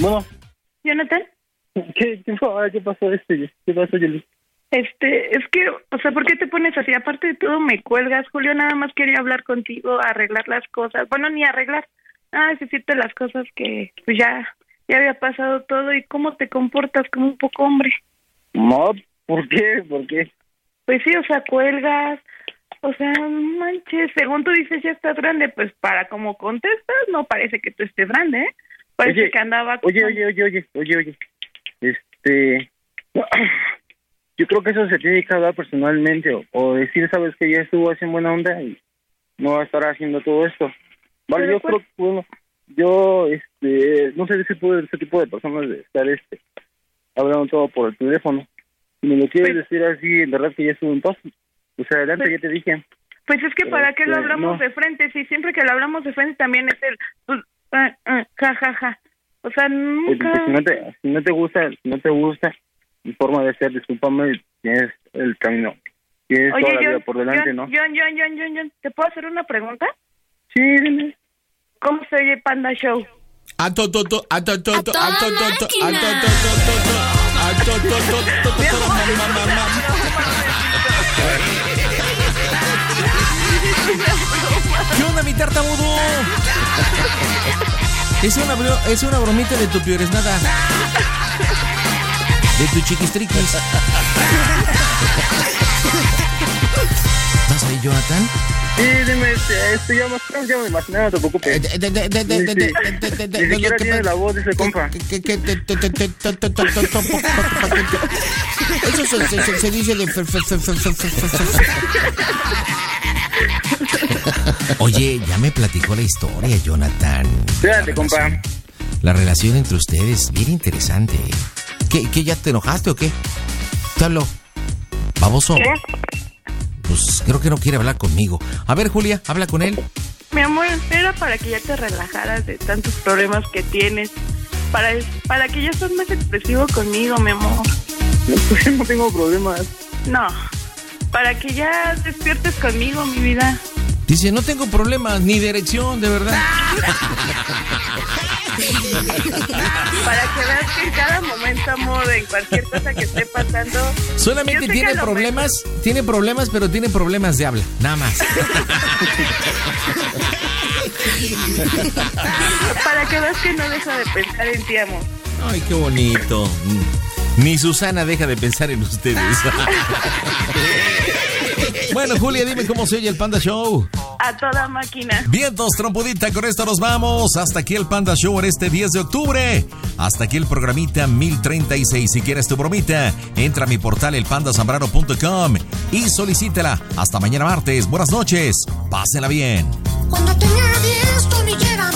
Bueno, Jonathan, ¿qué, qué? ¿Qué pasó este? ¿Qué pasó, Yeli? Este, es que, o sea, ¿por qué te pones así? Aparte de todo, me cuelgas, Julio, nada más quería hablar contigo, arreglar las cosas. Bueno, ni arreglar, más decirte las cosas que, pues ya, ya había pasado todo y cómo te comportas como un poco hombre. No, ¿por qué? ¿Por qué? Pues sí, o sea, cuelgas, o sea, manches, según tú dices ya estás grande, pues para como contestas, no parece que tú estés grande, ¿eh? Parece Oye, que andaba... Oye, oye, oye, oye, oye, oye. Este. Yo creo que eso se tiene que hablar personalmente o, o decir, sabes que ya estuvo en buena onda y no va a estar haciendo todo esto. Vale, yo pues- creo que, bueno, yo, este, no sé de ese, tipo de- ese tipo de personas de estar, este, hablando todo por el teléfono. Si me lo quieres decir así, en verdad que ya estuvo en paz, pues adelante, ya te dije. Pues es que para qué lo Este, hablamos no. de frente, si siempre que lo hablamos de frente también es el pues, ah, ah, ja, ja, ja. O sea, Pues, nunca... pues, si, no te, si no te gusta, si no te gusta mi forma de ser, discúlpame, tienes el camino. Tienes Oye, toda la vida John, por delante, John, ¿no? John, John, John, John, John, ¿te puedo hacer una pregunta? Sí, dime. ¿Cómo se oye Panda Show? A to, to, to, a to, to, to, a to, to, to, a to, to, to, to, to, a to, to, to, to, to, to. ¿Qué onda, mi tartamudo? Es una, es una bromita de tu peores nada de tu chiquistriquis. ¿Estás ahí, Jonathan? Sí, dime, este, ya más ya me imaginaba, no te preocupes. Ni siquiera tiene la voz, dice compa. Eso se dice de... Oye, ya me platicó la historia, Jonathan. Fíjate, compa. La relación entre ustedes, bien interesante. ¿Qué, qué ya te enojaste o qué? Te hablo. Baboso. Pues creo que no quiere hablar conmigo. A ver, Julia, habla con él. Mi amor, era para que ya te relajaras de tantos problemas que tienes. Para, para que ya seas más expresivo conmigo, mi amor. Pues no tengo problemas. No, para que ya despiertes conmigo, mi vida. Dice, no tengo problemas ni de erección, de verdad. Para que veas que en cada momento, amor, en cualquier cosa que esté pasando. Solamente tiene problemas, tiene problemas, pero tiene problemas de habla, nada más. Para que veas que no deja de pensar en ti, amor. Ay, qué bonito. Ni Susana deja de pensar en ustedes. bueno, Julia, dime cómo se oye el Panda Show. A toda máquina. Vientos, trompudita, con esto nos vamos. Hasta aquí el Panda Show en este 10 de octubre. Hasta aquí el programita 1036. Si quieres tu bromita, entra a mi portal elpandasambrano.com y solicítela. Hasta mañana martes. Buenas noches. Pásenla bien. Cuando tenía 10, Tony llega